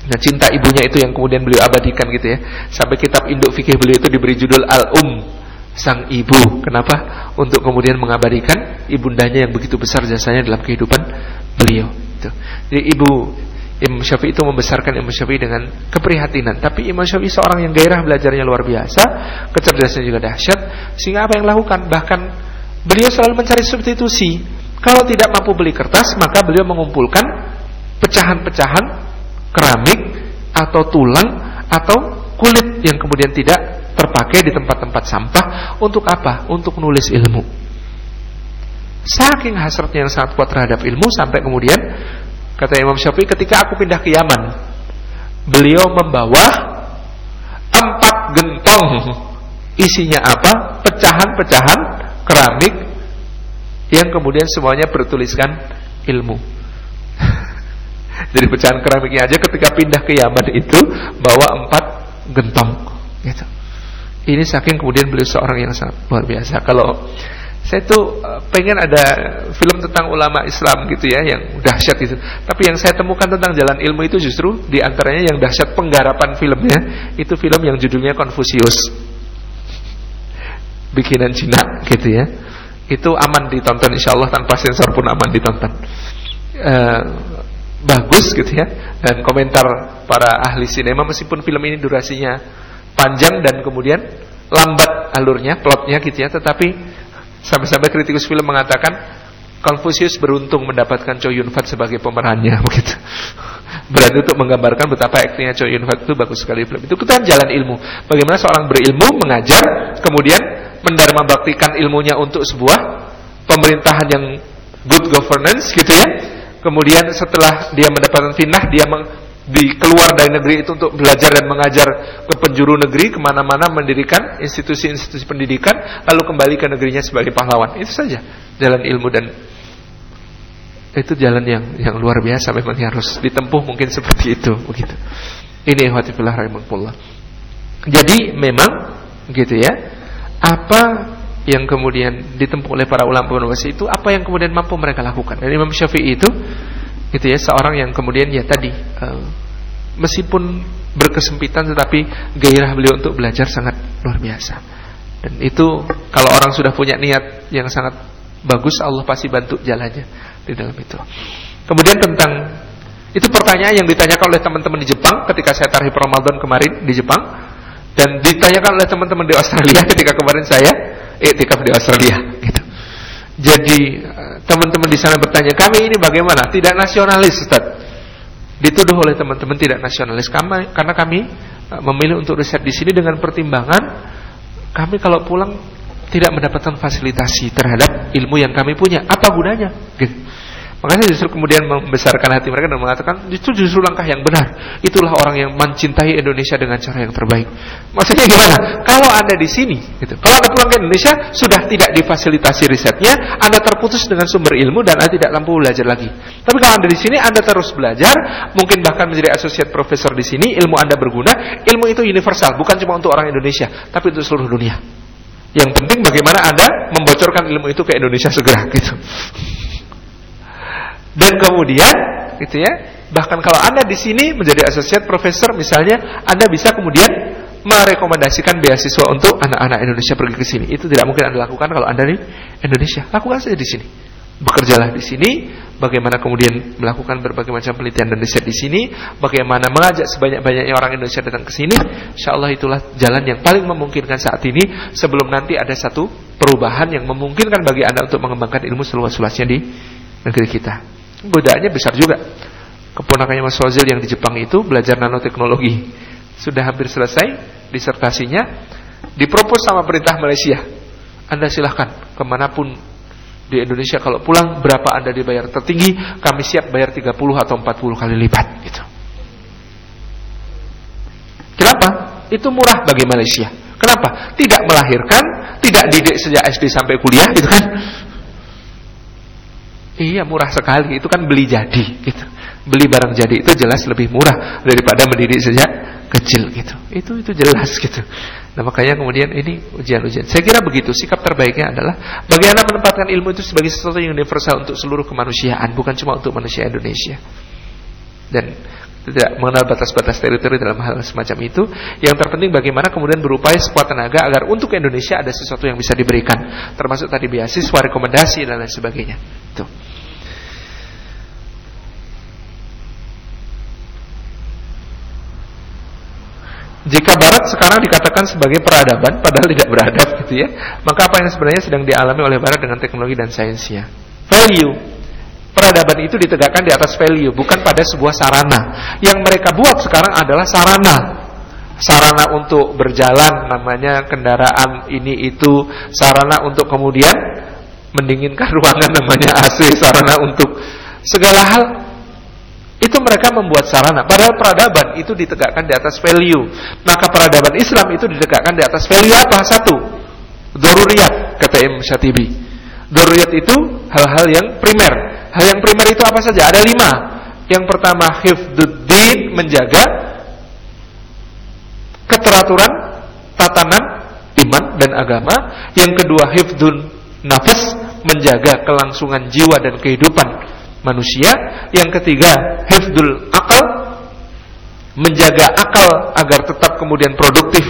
Nah cinta ibunya itu yang kemudian beliau abadikan gitu ya Sampai kitab induk fikih beliau itu diberi judul Al-Um Sang Ibu Kenapa? Untuk kemudian mengabadikan ibundanya yang begitu besar jasanya dalam kehidupan beliau gitu. Jadi ibu Imam Syafi'i itu membesarkan Imam Syafi'i dengan keprihatinan Tapi Imam Syafi'i seorang yang gairah belajarnya luar biasa Kecerdasannya juga dahsyat Sehingga apa yang lakukan? Bahkan beliau selalu mencari substitusi Kalau tidak mampu beli kertas Maka beliau mengumpulkan pecahan-pecahan keramik atau tulang atau kulit yang kemudian tidak terpakai di tempat-tempat sampah untuk apa? Untuk nulis ilmu. Saking hasratnya yang sangat kuat terhadap ilmu sampai kemudian kata Imam Syafi'i ketika aku pindah ke Yaman, beliau membawa empat gentong isinya apa? Pecahan-pecahan keramik yang kemudian semuanya bertuliskan ilmu. Dari pecahan keramiknya aja ketika pindah ke Yaman itu bawa empat gentong. Gitu. Ini saking kemudian beliau seorang yang sangat luar biasa. Kalau saya tuh eh, pengen ada film tentang ulama Islam gitu ya yang dahsyat itu. Tapi yang saya temukan tentang jalan ilmu itu justru di antaranya yang dahsyat penggarapan filmnya itu film yang judulnya Confucius. Bikinan Cina gitu ya. Itu aman ditonton insya Allah tanpa sensor pun aman ditonton. Uh, bagus gitu ya dan komentar para ahli sinema meskipun film ini durasinya panjang dan kemudian lambat alurnya plotnya gitu ya tetapi sampai-sampai kritikus film mengatakan Confucius beruntung mendapatkan Choi Yun Fat sebagai pemerannya begitu berani untuk menggambarkan betapa aktingnya Choi Yun Fat itu bagus sekali film itu. Itu kan jalan ilmu. Bagaimana seorang berilmu mengajar, kemudian mendharma baktikan ilmunya untuk sebuah pemerintahan yang good governance gitu ya. Kemudian setelah dia mendapatkan finah, dia di keluar dari negeri itu untuk belajar dan mengajar ke penjuru negeri ke mana-mana mendirikan institusi-institusi pendidikan lalu kembali ke negerinya sebagai pahlawan itu saja jalan ilmu dan itu jalan yang yang luar biasa memang harus ditempuh mungkin seperti itu begitu. Ini ihwatifillah rahimahullah. Jadi memang gitu ya. Apa yang kemudian ditempuh oleh para ulama penulis itu apa yang kemudian mampu mereka lakukan. Dan Imam Syafi'i itu gitu ya seorang yang kemudian ya tadi uh, meskipun berkesempitan tetapi gairah beliau untuk belajar sangat luar biasa. Dan itu kalau orang sudah punya niat yang sangat bagus Allah pasti bantu jalannya di dalam itu. Kemudian tentang itu pertanyaan yang ditanyakan oleh teman-teman di Jepang ketika saya tarif Ramadan kemarin di Jepang dan ditanyakan oleh teman-teman di Australia ketika kemarin saya iktikaf di Australia. Jadi eh, teman-teman di sana bertanya, "Kami ini bagaimana? Tidak nasionalis, Ustaz." Dituduh oleh teman-teman tidak nasionalis kami karena kami eh, memilih untuk riset di sini dengan pertimbangan kami kalau pulang tidak mendapatkan fasilitasi terhadap ilmu yang kami punya. Apa gunanya? Gitu. Makanya justru kemudian membesarkan hati mereka dan mengatakan itu justru langkah yang benar. Itulah orang yang mencintai Indonesia dengan cara yang terbaik. Maksudnya gimana? Kalau Anda di sini, gitu. Kalau Anda pulang ke Indonesia sudah tidak difasilitasi risetnya, Anda terputus dengan sumber ilmu dan Anda tidak mampu belajar lagi. Tapi kalau Anda di sini Anda terus belajar, mungkin bahkan menjadi associate professor di sini, ilmu Anda berguna. Ilmu itu universal, bukan cuma untuk orang Indonesia, tapi untuk seluruh dunia. Yang penting bagaimana Anda membocorkan ilmu itu ke Indonesia segera gitu. Dan kemudian gitu ya, bahkan kalau Anda di sini menjadi associate professor misalnya, Anda bisa kemudian merekomendasikan beasiswa untuk anak-anak Indonesia pergi ke sini. Itu tidak mungkin Anda lakukan kalau Anda di Indonesia. Lakukan saja di sini. Bekerjalah di sini, bagaimana kemudian melakukan berbagai macam penelitian dan riset di sini, bagaimana mengajak sebanyak-banyaknya orang Indonesia datang ke sini, insya Allah itulah jalan yang paling memungkinkan saat ini sebelum nanti ada satu perubahan yang memungkinkan bagi Anda untuk mengembangkan ilmu seluas-luasnya di negeri kita. Godaannya besar juga. Keponakannya Mas Fazil yang di Jepang itu belajar nanoteknologi. Sudah hampir selesai disertasinya, dipropos sama perintah Malaysia. Anda silahkan ke mana pun di Indonesia kalau pulang berapa Anda dibayar tertinggi, kami siap bayar 30 atau 40 kali lipat gitu. Kenapa? Itu murah bagi Malaysia. Kenapa? Tidak melahirkan, tidak didik sejak SD sampai kuliah gitu kan. Iya murah sekali, itu kan beli jadi gitu. Beli barang jadi itu jelas lebih murah daripada mendidik sejak kecil gitu. Itu itu jelas gitu. Nah makanya kemudian ini ujian-ujian. Saya kira begitu. Sikap terbaiknya adalah bagaimana menempatkan ilmu itu sebagai sesuatu yang universal untuk seluruh kemanusiaan, bukan cuma untuk manusia Indonesia. Dan tidak mengenal batas-batas teritori dalam hal semacam itu. Yang terpenting bagaimana kemudian berupaya sekuat tenaga agar untuk Indonesia ada sesuatu yang bisa diberikan, termasuk tadi beasiswa, rekomendasi dan lain sebagainya. Tuh. Jika Barat sekarang dikatakan sebagai peradaban, padahal tidak beradab gitu ya, maka apa yang sebenarnya sedang dialami oleh Barat dengan teknologi dan sainsnya? Value. Peradaban itu ditegakkan di atas value, bukan pada sebuah sarana. Yang mereka buat sekarang adalah sarana. Sarana untuk berjalan, namanya kendaraan ini itu. Sarana untuk kemudian mendinginkan ruangan, namanya AC. Sarana untuk segala hal itu mereka membuat sarana. Padahal peradaban itu ditegakkan di atas value. Maka peradaban Islam itu ditegakkan di atas value apa? Satu, doruriyat, kata Imam Syatibi. Doruriyat itu hal-hal yang primer. Hal yang primer itu apa saja? Ada lima. Yang pertama, hifduddin, menjaga keteraturan, tatanan, iman dan agama. Yang kedua, hifdun nafas, menjaga kelangsungan jiwa dan kehidupan manusia. Yang ketiga, hifdul akal, menjaga akal agar tetap kemudian produktif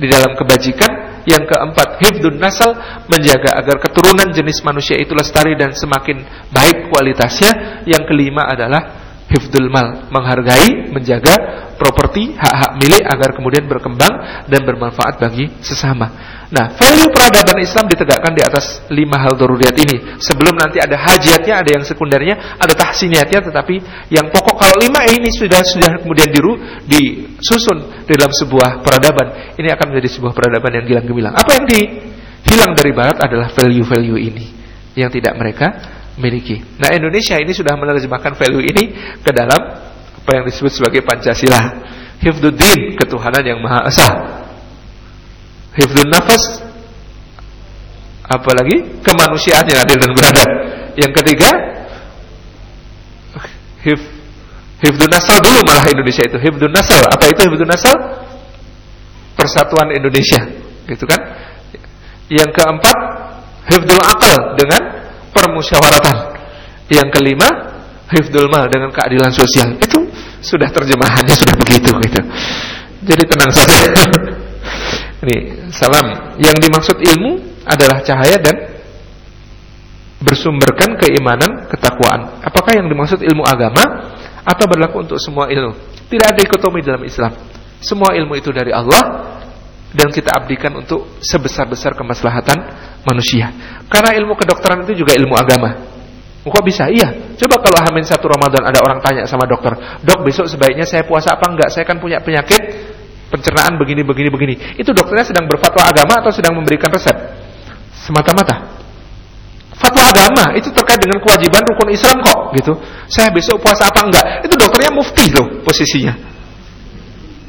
di dalam kebajikan. Yang keempat, hifdun nasal, menjaga agar keturunan jenis manusia itu lestari dan semakin baik kualitasnya. Yang kelima adalah hifdul mal, menghargai, menjaga properti, hak-hak milik agar kemudian berkembang dan bermanfaat bagi sesama. Nah, value peradaban Islam ditegakkan di atas lima hal daruriyat ini. Sebelum nanti ada hajiatnya, ada yang sekundernya, ada tahsiniatnya, tetapi yang pokok kalau lima ini sudah sudah kemudian diru, disusun dalam sebuah peradaban, ini akan menjadi sebuah peradaban yang gilang gemilang. Apa yang dihilang dari Barat adalah value-value ini yang tidak mereka miliki. Nah, Indonesia ini sudah menerjemahkan value ini ke dalam apa yang disebut sebagai Pancasila. Hifduddin, ketuhanan yang Maha Esa hifdzun nafas apalagi kemanusiaan yang adil dan beradab. Yang ketiga hif hifdzun nasal dulu malah Indonesia itu hifdzun nasal. Apa itu hifdzun nasal? Persatuan Indonesia, gitu kan? Yang keempat hifdzul akal dengan permusyawaratan. Yang kelima hifdzul mal dengan keadilan sosial. Itu sudah terjemahannya sudah begitu gitu. Jadi tenang saja. Ini salam. Yang dimaksud ilmu adalah cahaya dan bersumberkan keimanan, ketakwaan. Apakah yang dimaksud ilmu agama atau berlaku untuk semua ilmu? Tidak ada dikotomi dalam Islam. Semua ilmu itu dari Allah dan kita abdikan untuk sebesar-besar kemaslahatan manusia. Karena ilmu kedokteran itu juga ilmu agama. Kok bisa? Iya. Coba kalau hamin satu Ramadan ada orang tanya sama dokter, dok besok sebaiknya saya puasa apa enggak? Saya kan punya penyakit pencernaan begini begini begini. Itu dokternya sedang berfatwa agama atau sedang memberikan resep? Semata-mata. Fatwa agama itu terkait dengan kewajiban rukun Islam kok, gitu. Saya besok puasa apa enggak? Itu dokternya mufti loh posisinya.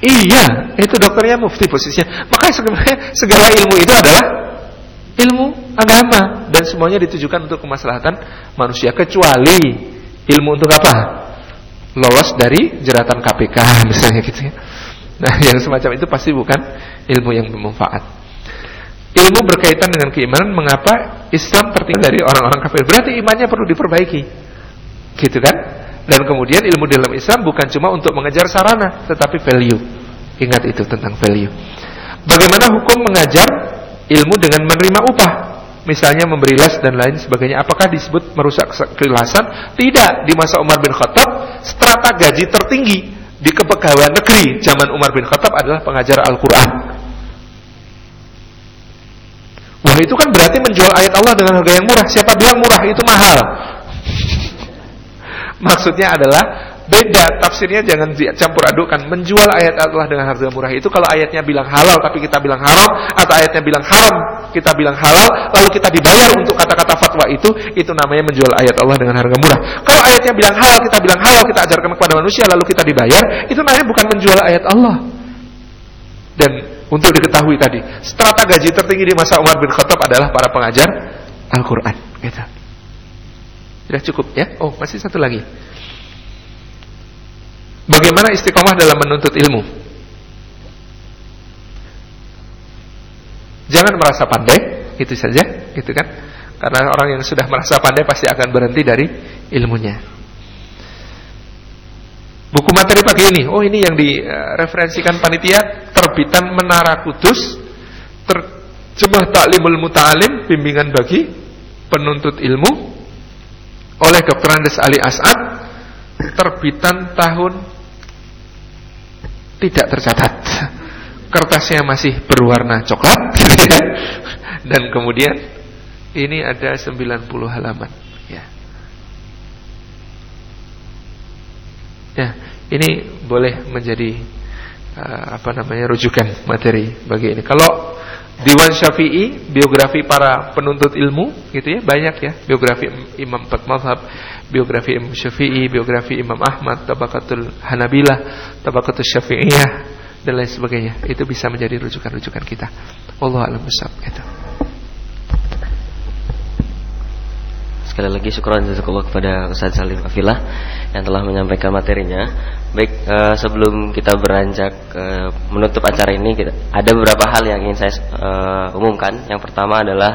Iya, itu dokternya mufti posisinya. Maka sebenarnya segala ilmu itu adalah ilmu agama dan semuanya ditujukan untuk kemaslahatan manusia kecuali ilmu untuk apa? Lolos dari jeratan KPK misalnya gitu ya. Nah, yang semacam itu pasti bukan ilmu yang bermanfaat. Ilmu berkaitan dengan keimanan, mengapa Islam tertinggal dari orang-orang kafir? Berarti imannya perlu diperbaiki. Gitu kan? Dan kemudian ilmu dalam Islam bukan cuma untuk mengejar sarana, tetapi value. Ingat itu tentang value. Bagaimana hukum mengajar ilmu dengan menerima upah? Misalnya memberi les dan lain sebagainya. Apakah disebut merusak keikhlasan? Tidak. Di masa Umar bin Khattab, strata gaji tertinggi di kepegawaian negeri zaman Umar bin Khattab adalah pengajar Al-Quran. Wah itu kan berarti menjual ayat Allah dengan harga yang murah. Siapa bilang murah itu mahal? Maksudnya adalah Beda tafsirnya jangan campur adukan. Menjual ayat Allah dengan harga murah itu kalau ayatnya bilang halal tapi kita bilang haram atau ayatnya bilang haram kita bilang halal lalu kita dibayar untuk kata-kata fatwa itu itu namanya menjual ayat Allah dengan harga murah. Kalau ayatnya bilang halal kita bilang halal kita ajarkan kepada manusia lalu kita dibayar itu namanya bukan menjual ayat Allah. Dan untuk diketahui tadi, strata gaji tertinggi di masa Umar bin Khattab adalah para pengajar Al-Qur'an, gitu. Sudah cukup ya? Oh, masih satu lagi. Bagaimana istiqomah dalam menuntut ilmu? Jangan merasa pandai, itu saja, gitu kan? Karena orang yang sudah merasa pandai pasti akan berhenti dari ilmunya. Buku materi pagi ini, oh ini yang direferensikan panitia terbitan Menara Kudus, terjemah Taklimul Muta'alim, bimbingan bagi penuntut ilmu oleh Dr. Andes Ali As'ad, terbitan tahun tidak tercatat. Kertasnya masih berwarna coklat dan kemudian ini ada 90 halaman ya. Ya, ini boleh menjadi uh, apa namanya rujukan materi bagi ini. Kalau Diwan Syafi'i, biografi para penuntut ilmu gitu ya, banyak ya, biografi Imam Empat biografi Imam Syafi'i, biografi Imam Ahmad, Tabaqatul Hanabilah, Tabaqatul Syafi'iyah dan lain sebagainya. Itu bisa menjadi rujukan-rujukan kita. Allah a'lam bishawab. Gitu. Sekali lagi syukuran jazakallah kepada Ustaz Salim Afilah yang telah menyampaikan materinya. Baik, uh, sebelum kita beranjak uh, menutup acara ini, kita, ada beberapa hal yang ingin saya uh, umumkan. Yang pertama adalah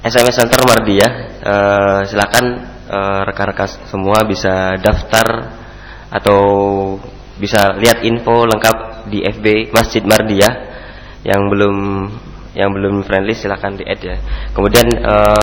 SMS Center Mardia. Silakan rekan-rekan uh, semua bisa daftar atau bisa lihat info lengkap di FB Masjid Mardia yang belum yang belum friendly silahkan di add ya. Kemudian uh,